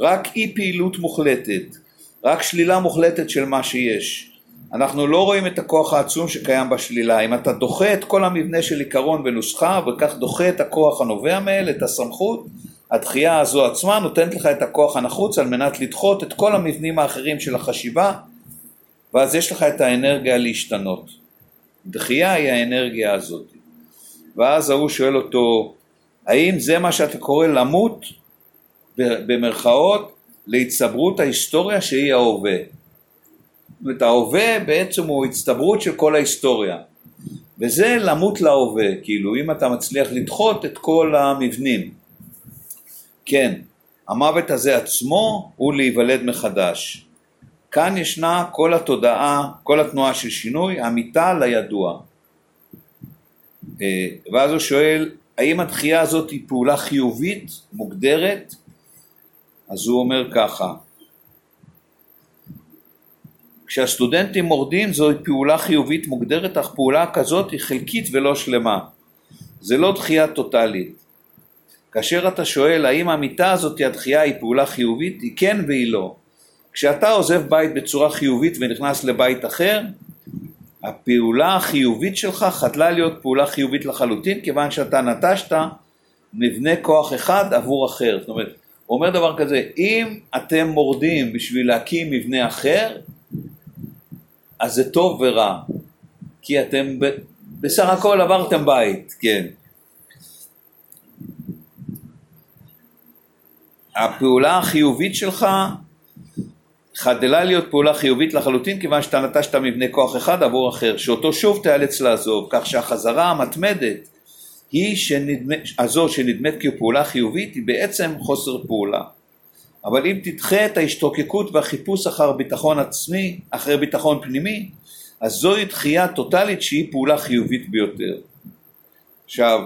רק אי פעילות מוחלטת, רק שלילה מוחלטת של מה שיש. אנחנו לא רואים את הכוח העצום שקיים בשלילה. אם אתה דוחה את כל המבנה של עיקרון ונוסחה, וכך דוחה את הכוח הנובע מאל, את הסמכות, הדחייה הזו עצמה נותנת לך את הכוח הנחוץ על מנת לדחות את כל המבנים האחרים של החשיבה, ואז יש לך את האנרגיה להשתנות. דחייה היא האנרגיה הזאת. ואז ההוא שואל אותו, האם זה מה שאתה קורא למות, במרכאות, להצטברות ההיסטוריה שהיא ההווה? זאת אומרת, ההווה בעצם הוא הצטברות של כל ההיסטוריה. וזה למות להווה, כאילו, אם אתה מצליח לדחות את כל המבנים. כן, המוות הזה עצמו הוא להיוולד מחדש. כאן ישנה כל התודעה, כל התנועה של שינוי, המיטה לידוע. אה, ואז הוא שואל, האם התחייה הזאת היא פעולה חיובית, מוגדרת? אז הוא אומר ככה, כשהסטודנטים מורדים זוהי פעולה חיובית מוגדרת, אך פעולה כזאת היא חלקית ולא שלמה. זה לא דחייה טוטאלית. כאשר אתה שואל האם המיטה הזאת, הדחייה היא פעולה חיובית, היא כן והיא לא. כשאתה עוזב בית בצורה חיובית ונכנס לבית אחר, הפעולה החיובית שלך חדלה להיות פעולה חיובית לחלוטין, כיוון שאתה נטשת מבנה כוח אחד עבור אחר. זאת אומרת, הוא אומר דבר כזה, אם אתם מורדים בשביל להקים מבנה אחר, אז זה טוב ורע, כי אתם בסך הכל עברתם בית, כן. הפעולה החיובית שלך חדלה להיות פעולה חיובית לחלוטין כיוון שאתה נטשת מבנה כוח אחד עבור אחר, שאותו שוב תיאלץ לעזוב, כך שהחזרה המתמדת היא שנדמה, הזו שנדמת כפעולה חיובית היא בעצם חוסר פעולה. אבל אם תדחה את ההשתוקקות והחיפוש אחר ביטחון עצמי, אחרי ביטחון פנימי, אז זוהי דחייה טוטאלית שהיא פעולה חיובית ביותר. עכשיו,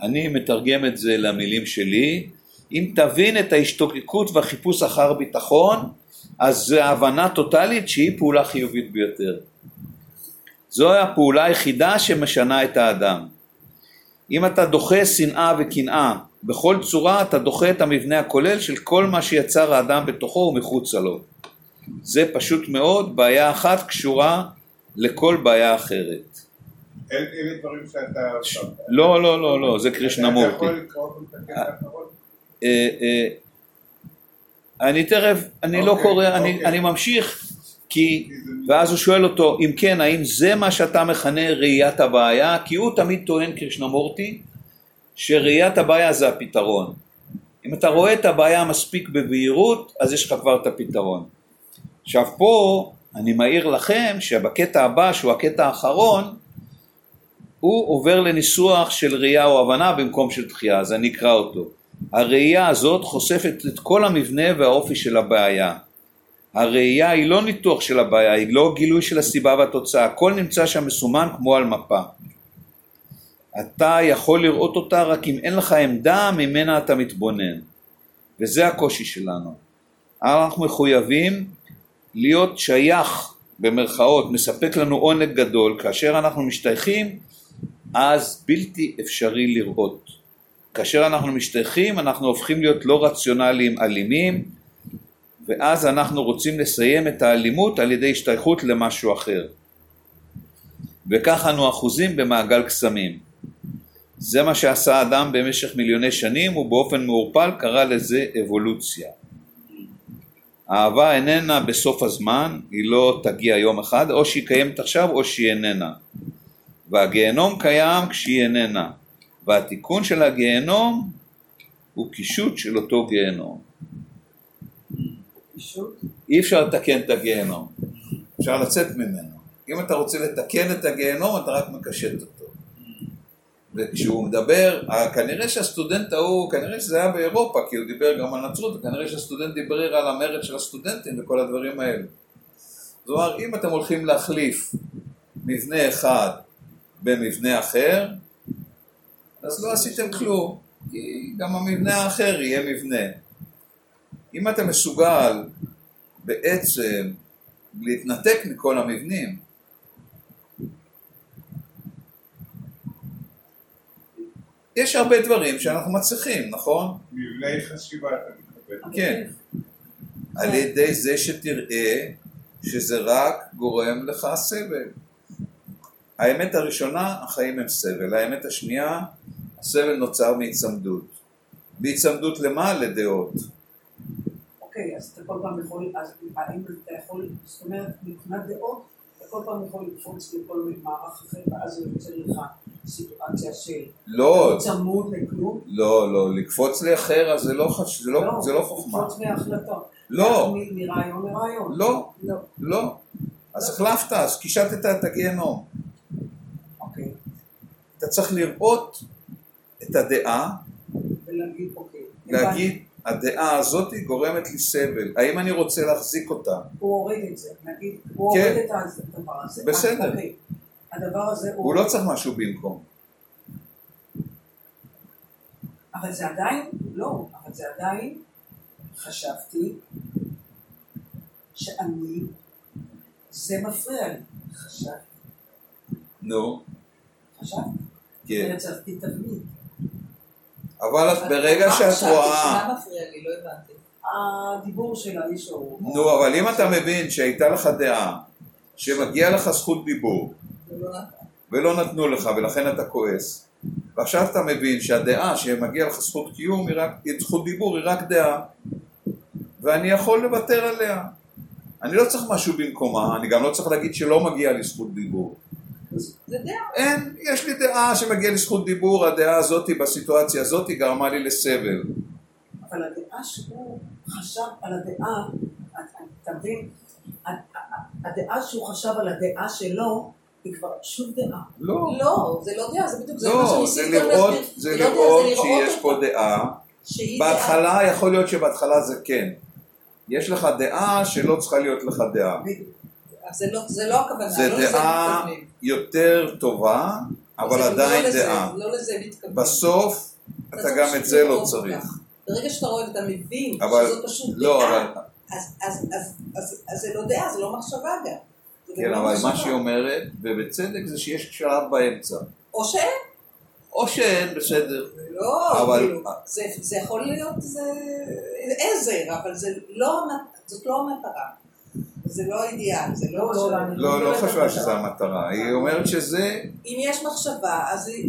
אני מתרגם את זה למילים שלי, אם תבין את ההשתוקקות והחיפוש אחר ביטחון, אז זו הבנה טוטאלית שהיא פעולה חיובית ביותר. זו הפעולה היחידה שמשנה את האדם. אם אתה דוחה שנאה וקנאה בכל צורה, אתה דוחה את המבנה הכולל של כל מה שיצר האדם בתוכו ומחוצה לו. זה פשוט מאוד, בעיה אחת קשורה לכל בעיה אחרת. אלה דברים שאתה... לא, לא, לא, לא, זה קרישנמורטי. אתה יכול לקרוא את האחרון? אני תכף, אני לא אוקיי, קורא, אני, אני ממשיך, כי, ואז הוא שואל אותו, אם כן, האם זה מה שאתה מכנה ראיית הבעיה? כי הוא תמיד טוען קרישנמורטי, שראיית הבעיה זה הפתרון. אם אתה רואה את הבעיה מספיק בבהירות, אז יש לך כבר את הפתרון. עכשיו פה, אני מעיר לכם שבקטע הבא, שהוא הקטע האחרון, הוא עובר לניסוח של ראייה או הבנה במקום של דחייה, אז אני אקרא אותו. הראייה הזאת חושפת את כל המבנה והאופי של הבעיה. הראייה היא לא ניתוח של הבעיה, היא לא גילוי של הסיבה והתוצאה, הכל נמצא שם מסומן כמו על מפה. אתה יכול לראות אותה רק אם אין לך עמדה ממנה אתה מתבונן, וזה הקושי שלנו. אנחנו מחויבים להיות שייך במרכאות, מספק לנו עונג גדול, כאשר אנחנו משתייכים אז בלתי אפשרי לראות. כאשר אנחנו משתייכים אנחנו הופכים להיות לא רציונליים אלימים ואז אנחנו רוצים לסיים את האלימות על ידי השתייכות למשהו אחר וכך אנו אחוזים במעגל קסמים זה מה שעשה אדם במשך מיליוני שנים ובאופן מעורפל קרא לזה אבולוציה האהבה איננה בסוף הזמן, היא לא תגיע יום אחד, או שהיא קיימת עכשיו או שהיא איננה. והגיהנום קיים כשהיא איננה. והתיקון של הגיהנום הוא קישוט של אותו גיהנום. אי אפשר לתקן את הגיהנום, אפשר לצאת ממנו. אם אתה רוצה לתקן את הגיהנום, אתה רק מקשט אותו. וכשהוא מדבר, כנראה שהסטודנט ההוא, כנראה שזה היה באירופה, כי הוא דיבר גם על נצרות, וכנראה שהסטודנט דיבר על המרד של הסטודנטים וכל הדברים האלה. זאת אומרת, אם אתם הולכים להחליף מבנה אחד במבנה אחר, אז לא עשיתם כלום, כי גם המבנה האחר יהיה מבנה. אם אתה מסוגל בעצם להתנתק מכל המבנים, יש הרבה דברים שאנחנו מצליחים, נכון? מבני חשיבה אתה מתכוון. כן. על ידי זה שתראה שזה רק גורם לך סבל. האמת הראשונה, החיים הם סבל. האמת השנייה, הסבל נוצר מהיצמדות. בהיצמדות למה? לדעות. אוקיי, אז אתה כל פעם יכול, אז האם אתה יכול, זאת אומרת, מבחינת דעות, אתה כל פעם יכול לקפוץ לכל מערך אחר, ואז זה יוצא לך סיטואציה של לא, צמוד לכלום? לא, לא, לקפוץ לאחר, אז זה לא, זה לא, לא, זה לא חוכמה. לקפוץ מהחלטות. לא. מרעיון לרעיון. לא, לא. לא. אז החלפת, אז קישטת את הגיהנום. אוקיי. אתה צריך לראות את הדעה, אוקיי. להגיד, הדעה הזאת גורמת לי סבל, האם אני רוצה להחזיק אותה? הוא הוריד את זה, נגיד, הוא כן. הוריד את הדבר הזה. בסדר. אוקיי. הדבר הזה הוא... הוא לא צריך משהו במקום. אבל זה עדיין, לא, אבל זה עדיין, חשבתי שאני, זה מפריע לי, חשבתי. נו. חשבתי. כן. יצרתי תבנית. אבל ברגע שאת רואה... מה מפריע לי? לא הבנתי. הדיבור של האיש ההוא. נו, אבל אם אתה מבין שהייתה לך דעה שמגיע לך זכות דיבור ולא נתנו לך ולכן אתה כועס ועכשיו אתה מבין שהדעה שמגיע לך זכות קיום זכות דיבור היא רק דעה ואני יכול לוותר עליה אני לא צריך משהו במקומה, אני גם לא צריך להגיד שלא מגיע לי זכות דיבור זה דעה. אין, יש לי דעה שמגיע לי זכות דיבור, הדעה הזאת בסיטואציה הזאת גרמה לי לסבל. אבל הדעה שהוא חשב על הדעה, אתה מבין? הדעה שהוא חשב על הדעה שלו היא כבר שוב דעה. לא. לא, זה לא דעה, זה בדיוק, זה לא, מה שניסיתי להסביר. זה לא לראות שיש פה דעה. בהתחלה, יכול להיות שבהתחלה זה כן. יש לך דעה שלא צריכה להיות לך דעה. זה לא, זה לא הכוונה, זה לא דעה יותר טובה, אבל לא עדיין לא דעה. לא לזה מתכוונים. בסוף, אתה גם את זה לא צריך. ברגע שאתה רואה ואתה מבין שזאת פשוט לא, דעה, אבל... אז, אז, אז, אז, אז זה לא דעה, זה לא מחשבה גם. כן, לא אבל מה שהיא אומרת, ובצדק, זה שיש שלב באמצע. או שאין. או שאין, בסדר. לא, אבל... כאילו, זה, זה יכול להיות, זה עזר, אבל זה לא, זאת לא המטרה. זה לא אידיאל, זה לא... לא, לא, לא חשבה שזו המטרה, היא אומרת שזה... אם יש מחשבה, אז היא...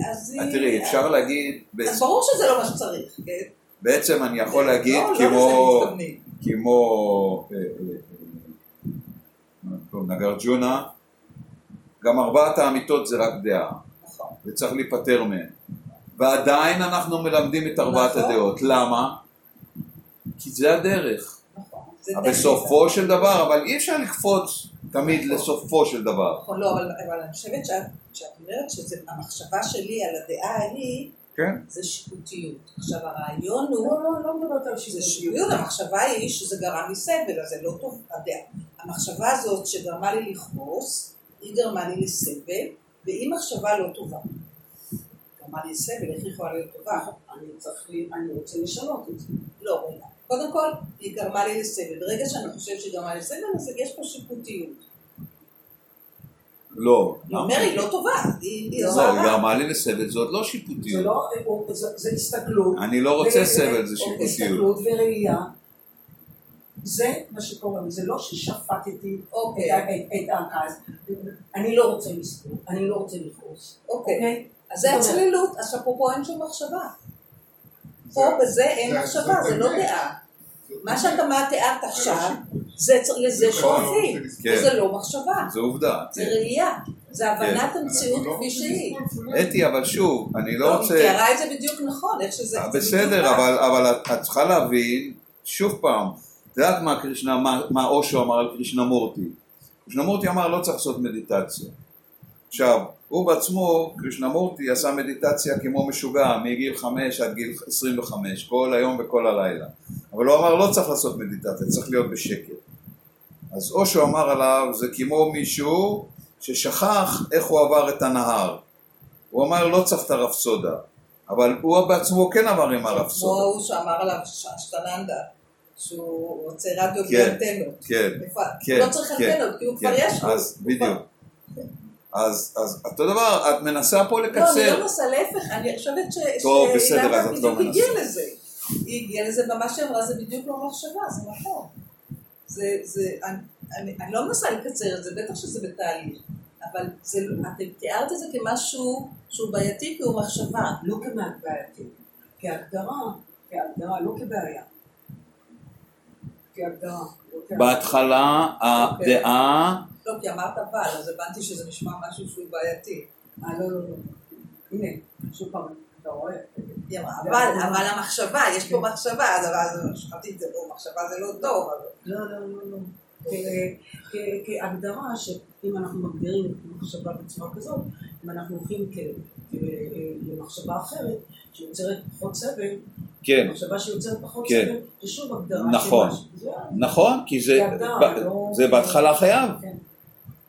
תראי, אפשר להגיד... אז ברור שזה לא מה שצריך, כן? בעצם אני יכול להגיד כמו... כמו... נגרג'ונה, גם ארבעת האמיתות זה רק דעה, נכון. וצריך להיפטר מהן. ועדיין אנחנו מלמדים את ארבעת נכון. הדעות. למה? כי זה הדרך. בסופו של דבר, אבל אי אפשר לקפוץ תמיד לסופו של דבר. נכון, לא, אבל אני חושבת שאת אומרת שהמחשבה שלי על הדעה ההיא כן. זה שיפוטיות. עכשיו הרעיון הוא... לא, לא, לא מדברת על שיפוטיות. זה שיפוטיות, המחשבה היא שזה גרם לי סבל, אז זה לא טוב. המחשבה הזאת שגרמה לי לכעוס, היא גרמה לי לסבל, והיא מחשבה לא טובה. גרמה לי לסבל, איך היא יכולה להיות טובה? אני רוצה לשנות את זה. לא, רגע. קודם כל, היא גרמה לי לסבל. ברגע שאני חושבת שהיא גרמה לי לסבל, אז יש פה שיפוטיות. לא. היא אומרת, היא לא טובה. היא לא, היא גרמה לי לסבל, עוד לא שיפוטיות. זה לא, זה הסתכלות. אני לא רוצה סבל, זה שיפוטיות. הסתכלות וראייה. זה מה שקורה, זה לא ששפטתי אוקיי. את הכעס. אני לא רוצה לסבול, אני לא רוצה לכעוס. אוקיי. אוקיי? אז זה הצלילות, אז אפרופו אין שום מחשבה. פה בזה אין מחשבה, זה לא דעה. מה שאתה תיארת עכשיו, זה לזה שואפים, כן. וזה לא מחשבה. זה עובדה. זה ראייה. זה הבנת כן. המציאות לא כפי שהיא. אתי, אבל שוב, אני לא רוצה... היא תיארה את זה בדיוק נכון, איך שזה... בסדר, אבל את צריכה להבין, שוב פעם, את יודעת מה קרישנה, מה אושו אמר על קרישנה מורטי? קרישנמורטי אמר לא צריך לעשות מדיטציה. עכשיו, הוא בעצמו, קרישנמורטי עשה מדיטציה כמו משוגע מגיל 5 עד גיל 25, כל היום וכל הלילה. אבל הוא אמר לא צריך לעשות מדיטציה, צריך להיות בשקט. אז או שהוא אמר עליו זה כמו מישהו ששכח איך הוא עבר את הנהר. הוא אמר לא צריך את הרפסודה, אבל הוא בעצמו כן עבר עם הרפסודה. כמו הוא שאמר עליו שטננדה. שהוא רוצה רדיו בלי אנטנות. כן, כן. לא צריך כן, אנטנות, כי הוא כבר כן. יש לו. אז בדיוק. אז, אז אותו דבר, את מנסה פה לקצר. לא, אני לא מנסה, להפך, אני חושבת ש... טוב, בסדר, אז את לא מנסה. הגיעה לזה. היא הגיעה לזה במה שאמרה, זה בדיוק לא מחשבה, זה נכון. זה, זה, אני, אני, אני לא מנסה לקצר את זה, בטח שזה בתהליך. אבל זה, אתם תיארת את זה כמשהו שהוא בעייתי כי הוא מחשבה. לא כמעט בעייתי, כהגדרה, כהגדרה, לא כבעיה. כהגדרה. לא בהתחלה הדעה לא, כי אמרת אבל, אז הבנתי שזה נשמע משהו שהוא בעייתי. אה, לא, לא, לא. הנה, שוב פעם, אתה רואה? אבל, אבל המחשבה, יש פה מחשבה, אז חשבתי את זה לא, מחשבה זה לא טוב. לא, לא, לא, לא. כהגדרה שאם אנחנו מגדירים מחשבה בצורה כזאת, אם אנחנו הולכים למחשבה אחרת, שיוצרת פחות סבל, כן. מחשבה שיוצרת פחות כן. סבל, זה שוב הגדרה נכון, נכון, כי זה, לא- זה בהתחלה חייב. כן.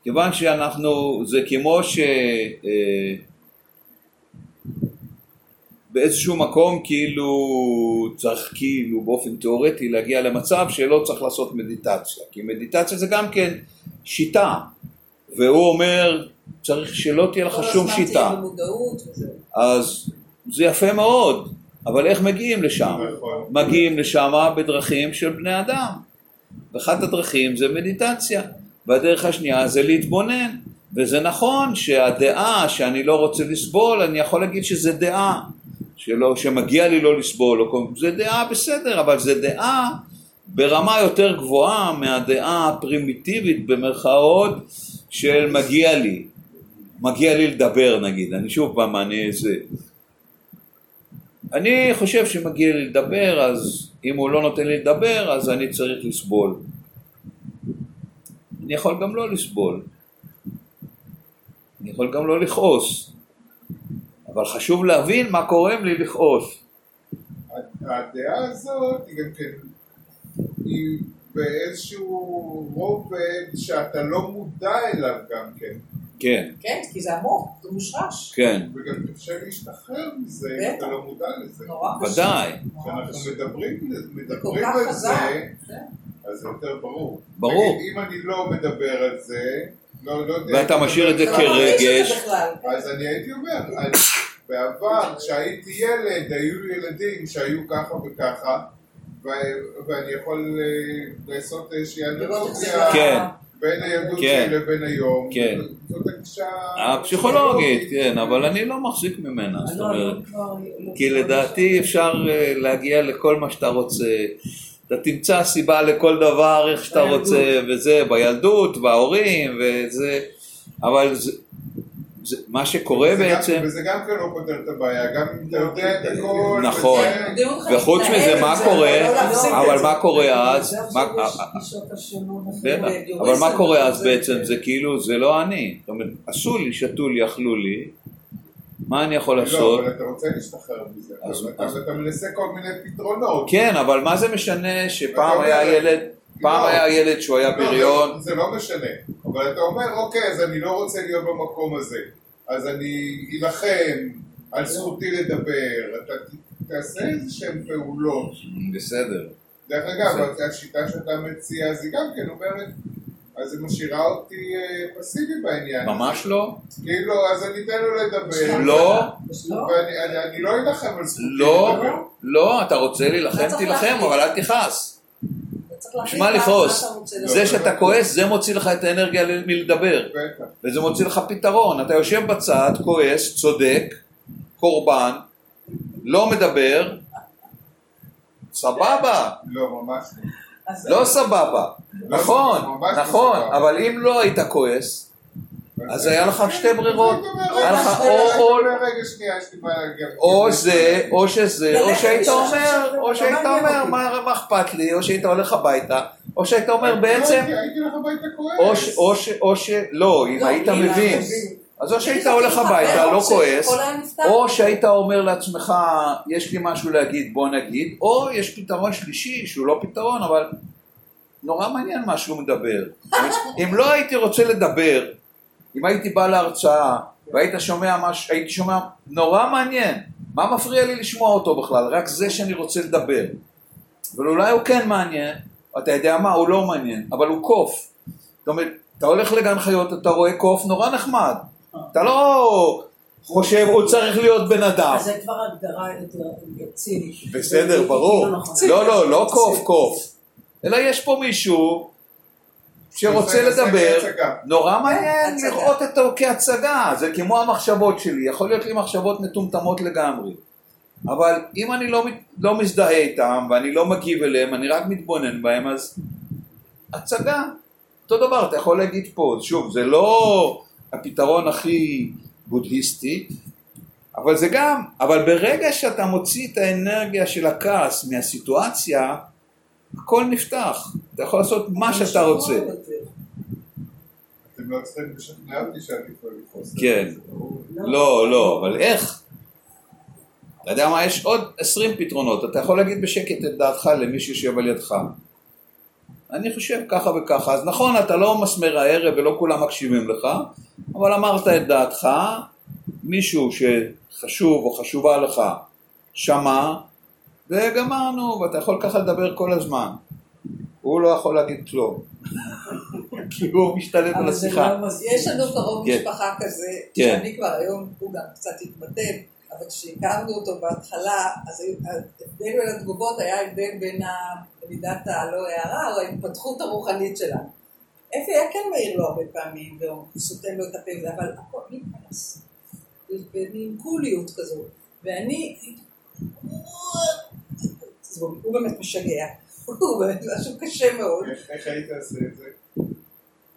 כיוון שאנחנו, זה כמו ש... אה, באיזשהו מקום כאילו צריך כאילו באופן תיאורטי להגיע למצב שלא צריך לעשות מדיטציה כי מדיטציה זה גם כן שיטה והוא אומר צריך שלא תהיה לך שום שיטה אז זה יפה מאוד אבל איך מגיעים לשם? נכון. מגיעים לשם בדרכים של בני אדם ואחת הדרכים זה מדיטציה והדרך השנייה זה להתבונן. וזה נכון שהדעה שאני לא רוצה לסבול אני יכול להגיד שזה דעה שלא, שמגיע לי לא לסבול, או, זה דעה בסדר, אבל זה דעה ברמה יותר גבוהה מהדעה הפרימיטיבית במרכאות של מגיע לי, מגיע לי לדבר נגיד, אני שוב פעם, אני איזה... אני חושב שמגיע לי לדבר, אז אם הוא לא נותן לי לדבר, אז אני צריך לסבול. אני יכול גם לא לסבול. אני יכול גם לא לכעוס. אבל חשוב להבין מה גורם לי לכעוס. הדעה הזאת היא גם כן, היא באיזשהו רובד שאתה לא מודע אליו גם כן. כן. כן, כי זה עמוק, זה מושרש. כן. וגם קשה להשתחרר מזה אם אתה לא מודע לזה. נורא קשה. ודאי. כשאנחנו מדברים, מדברים על זה, כן. אז זה יותר ברור. ברור. אם אני לא מדבר על זה, לא, לא ואתה משאיר את זה כרגש. אז אני הייתי אומר, בעבר כשהייתי ילד היו לי ילדים שהיו ככה וככה ואני יכול אה, לעשות איזושהי אנלוגיה כן. בין הילדות כן. שלי לבין היום. כן. זאת הגישה... הפסיכולוגית, כן, אבל אני לא מחזיק ממנה, זאת לא, אומרת, כי לדעתי אפשר אה, להגיע לכל מה שאתה רוצה. אתה תמצא סיבה לכל דבר איך שאתה רוצה, וזה בילדות, בהורים, וזה, אבל זה, זה, מה שקורה וזה בעצם... גם, וזה גם כן לא פותר את הבעיה, גם אם אתה יודע את הכל... נכון, וזה... וחוץ מזה מה קורה, אבל מה קורה אז? אבל מה קורה אז בעצם? זה כאילו, זה לא אני. זאת אומרת, עשו לי, שתו לי, אכלו לי, מה אני יכול לעשות? לא, אבל אתה רוצה להשתחרר מזה, אז אתה מנסה כל מיני פתרונות. כן, אבל מה זה משנה שפעם היה ילד... פעם לא. היה ילד שהוא היה לא, בריון. זה לא משנה, אבל אתה אומר, אוקיי, אז אני לא רוצה להיות במקום הזה, אז אני אלחם על זכותי לדבר, אתה תעשה איזה שהן פעולות. בסדר. דרך אגב, השיטה שאתה מציע, אז היא גם כן אומרת, אז היא משאירה אותי אה, פסיבי בעניין. ממש לא. כאילו, אז אני אתן לו לדבר. לא. ואני לא אלחם על זכותי לא. לא, לא, אתה רוצה להילחם, תילחם, אבל אל תכעס. בשביל מה לכעוס? זה שאתה כועס, זה מוציא לך את האנרגיה מלדבר. וזה מוציא לך פתרון. אתה יושב בצד, כועס, צודק, קורבן, לא מדבר, סבבה. לא, ממש לא. לא סבבה. לא, נכון, לא נכון, אבל אם לא היית כועס, אז היה לך שתי ברירות, היה לך או זה, או שזה, או שהיית אומר, או שהיית אומר, מה אכפת לי, או שהיית הולך הביתה, או שהיית אומר בעצם... הביתה כועס. או ש... לא, אם היית מבין. אז או שהיית הולך הביתה, לא כועס, או שהיית אומר לעצמך, יש לי משהו להגיד, בוא נגיד, או יש פתרון שלישי, שהוא לא פתרון, אבל נורא מעניין מה שהוא מדבר. אם לא הייתי רוצה לדבר, אם הייתי בא להרצאה, והיית שומע משהו, הייתי שומע, נורא מעניין, מה מפריע לי לשמוע אותו בכלל? רק זה שאני רוצה לדבר. אבל אולי הוא כן מעניין, אתה יודע מה, הוא לא מעניין, אבל הוא קוף. זאת אומרת, אתה הולך לגן חיות, אתה רואה קוף נורא נחמד. אתה לא חושב, הוא צריך להיות בן אדם. אז זה כבר הגדרה יותר צינית. בסדר, ברור. לא, לא, לא קוף, קוף. אלא יש פה מישהו שרוצה לדבר, נורא מעניין לראות אותו כהצגה, זה כמו המחשבות שלי, יכול להיות לי מחשבות מטומטמות לגמרי. אבל אם אני לא, לא מזדהה איתם ואני לא מגיב אליהם, אני רק מתבונן בהם, אז הצגה, אותו דבר, אתה יכול להגיד פה, שוב, זה לא הפתרון הכי בודהיסטי, אבל זה גם, אבל ברגע שאתה מוציא את האנרגיה של הכעס מהסיטואציה, הכל נפתח, אתה יכול לעשות מה שאתה רוצה. אתם לא צריכים לשכנע אותי שאני יכול לכעוס. כן, לא, לא, אבל איך? אתה יודע מה, יש עוד עשרים פתרונות, אתה יכול להגיד בשקט את דעתך למי שיושב על ידך. אני חושב ככה וככה, אז נכון, אתה לא מסמר הערב ולא כולם מקשיבים לך, אבל אמרת את דעתך, מישהו שחשוב או חשובה לך שמע, וגמרנו, ואתה יכול ככה לדבר כל הזמן. הוא לא יכול להגיד כלום, כי הוא משתלט על השיחה. לא יש לנו קרוב כן. משפחה כזה, כן. שאני כבר היום, הוא גם קצת התמתן, אבל כשהכרנו אותו בהתחלה, אז ההבדל בין התגובות היה הבדל בין מידת הלא הערה או ההתפתחות הרוחנית שלנו. אפי היה כן מעיר לו הרבה פעמים, והוא סותם לו את הפה, אבל הכל נכנס. במין קוליות כזו. ואני, הוא באמת משגע. הוא באמת משהו קשה מאוד. איך היית עושה את זה?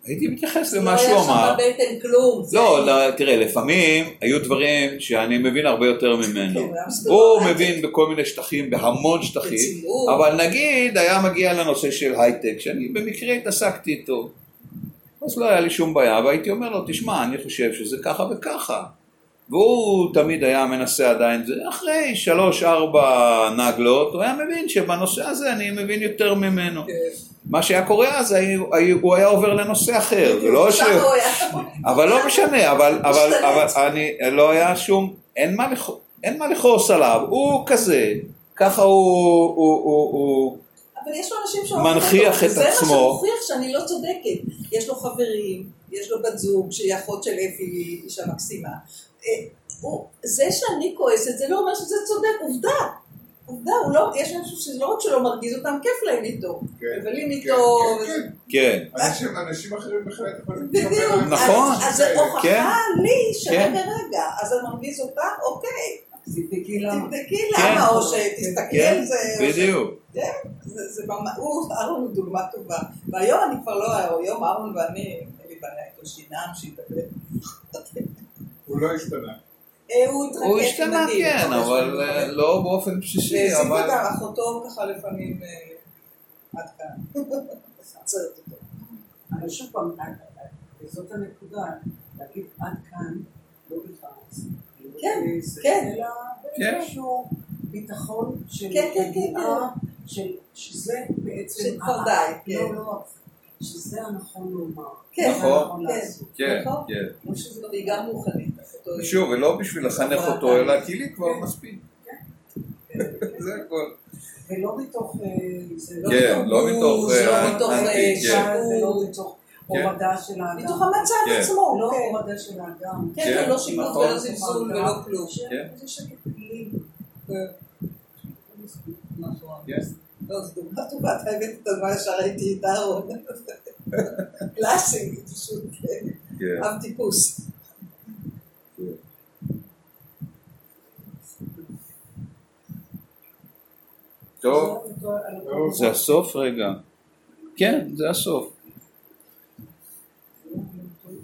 הייתי מתייחס למה שהוא אמר. לא היה שם בבטן כלום. לא, לא, תראה, לפעמים היו דברים שאני מבין הרבה יותר ממנו. כן, הוא מבין בכל מיני שטחים, בהמון שטחים, אבל נגיד היה מגיע לנושא של הייטק, שאני במקרה התעסקתי איתו. אז לא היה לי שום בעיה, והייתי אומר לו, תשמע, אני חושב שזה ככה וככה. והוא תמיד היה מנסה עדיין, זה אחרי שלוש ארבע נגלות, הוא היה מבין שבנושא הזה אני מבין יותר ממנו. מה שהיה קורה אז, הוא היה עובר לנושא אחר, זה לא ש... אבל לא משנה, אבל אני, לא היה שום, אין מה לכעוס עליו, הוא כזה, ככה הוא... אבל יש לו אנשים מנכיח את עצמו. זה מה שמוכיח שאני לא צודקת. יש לו חברים, יש לו בת זוג שהיא אחות של אפי, אישה מקסימה. אה, זה שאני כועסת זה לא אומר שזה צודק, עובדה. עובדה, הוא לא, יש משהו שזה לא רק שלא מרגיז אותם, כיף להם איתו. כן. מבלים כן, איתו. כן. אנשים אחרים בהחלט יכולים... בדיוק. נכון. אז זה הוכחה לי שרגע רגע, אז אני מרגיז אותה, אוקיי. תבדקי למה. תבדקי למה, או שתסתכל, זה... בדיוק. כן, זה במהות, אהרון הוא דוגמה טובה. והיום אני כבר לא, היום אהרון ואני, אין לי בעיה איתו שינם, שידבר. הוא לא השתנה. אה, הוא השתנה כן, אבל אה, לא באופן בסיסי, אבל... וגם אחותו ככה לפעמים אה, עד כאן. אבל שוב פעם, זאת הנקודה, להגיד עד כאן, לא בכעס. כן, כן. אלא באיזשהו ביטחון של כן, כן, כן, שזה בעצם... שכבר די. לא, לא. שזה הנכון לומר. כן, נכון, כן, נכון. כן. שזה גם רוחנית. שוב, ולא בשביל לחנך אותו, אלא כי לי כבר מספיק. זה הכל. ולא מתוך... כן, לא מתוך... לא מתוך ולא מתוך... הורדה של האדם. מתוך המצב עצמו. לא הורדה של האדם. כן, לא שיפוט ולא זלזול ולא כלום. זה שקט כלים. לא, זו דוגמה טובה, אתה הבאת את הדוגמה ישר הייתי את אהרון. קלאסי, פשוט אב טיפוס. טוב, זה הסוף רגע. כן, זה הסוף.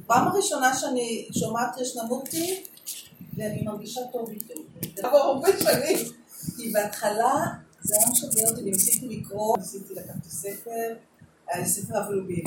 פעם הראשונה שאני שומעת קרישנמורטי ואני מרגישה טוב איתו. זה עבור הרבה שנים. כי בהתחלה זה היה משגע אותי, ניסיתי לקרוא, ניסיתי לקחת ספר, היה לי ספר אפילו בעברית.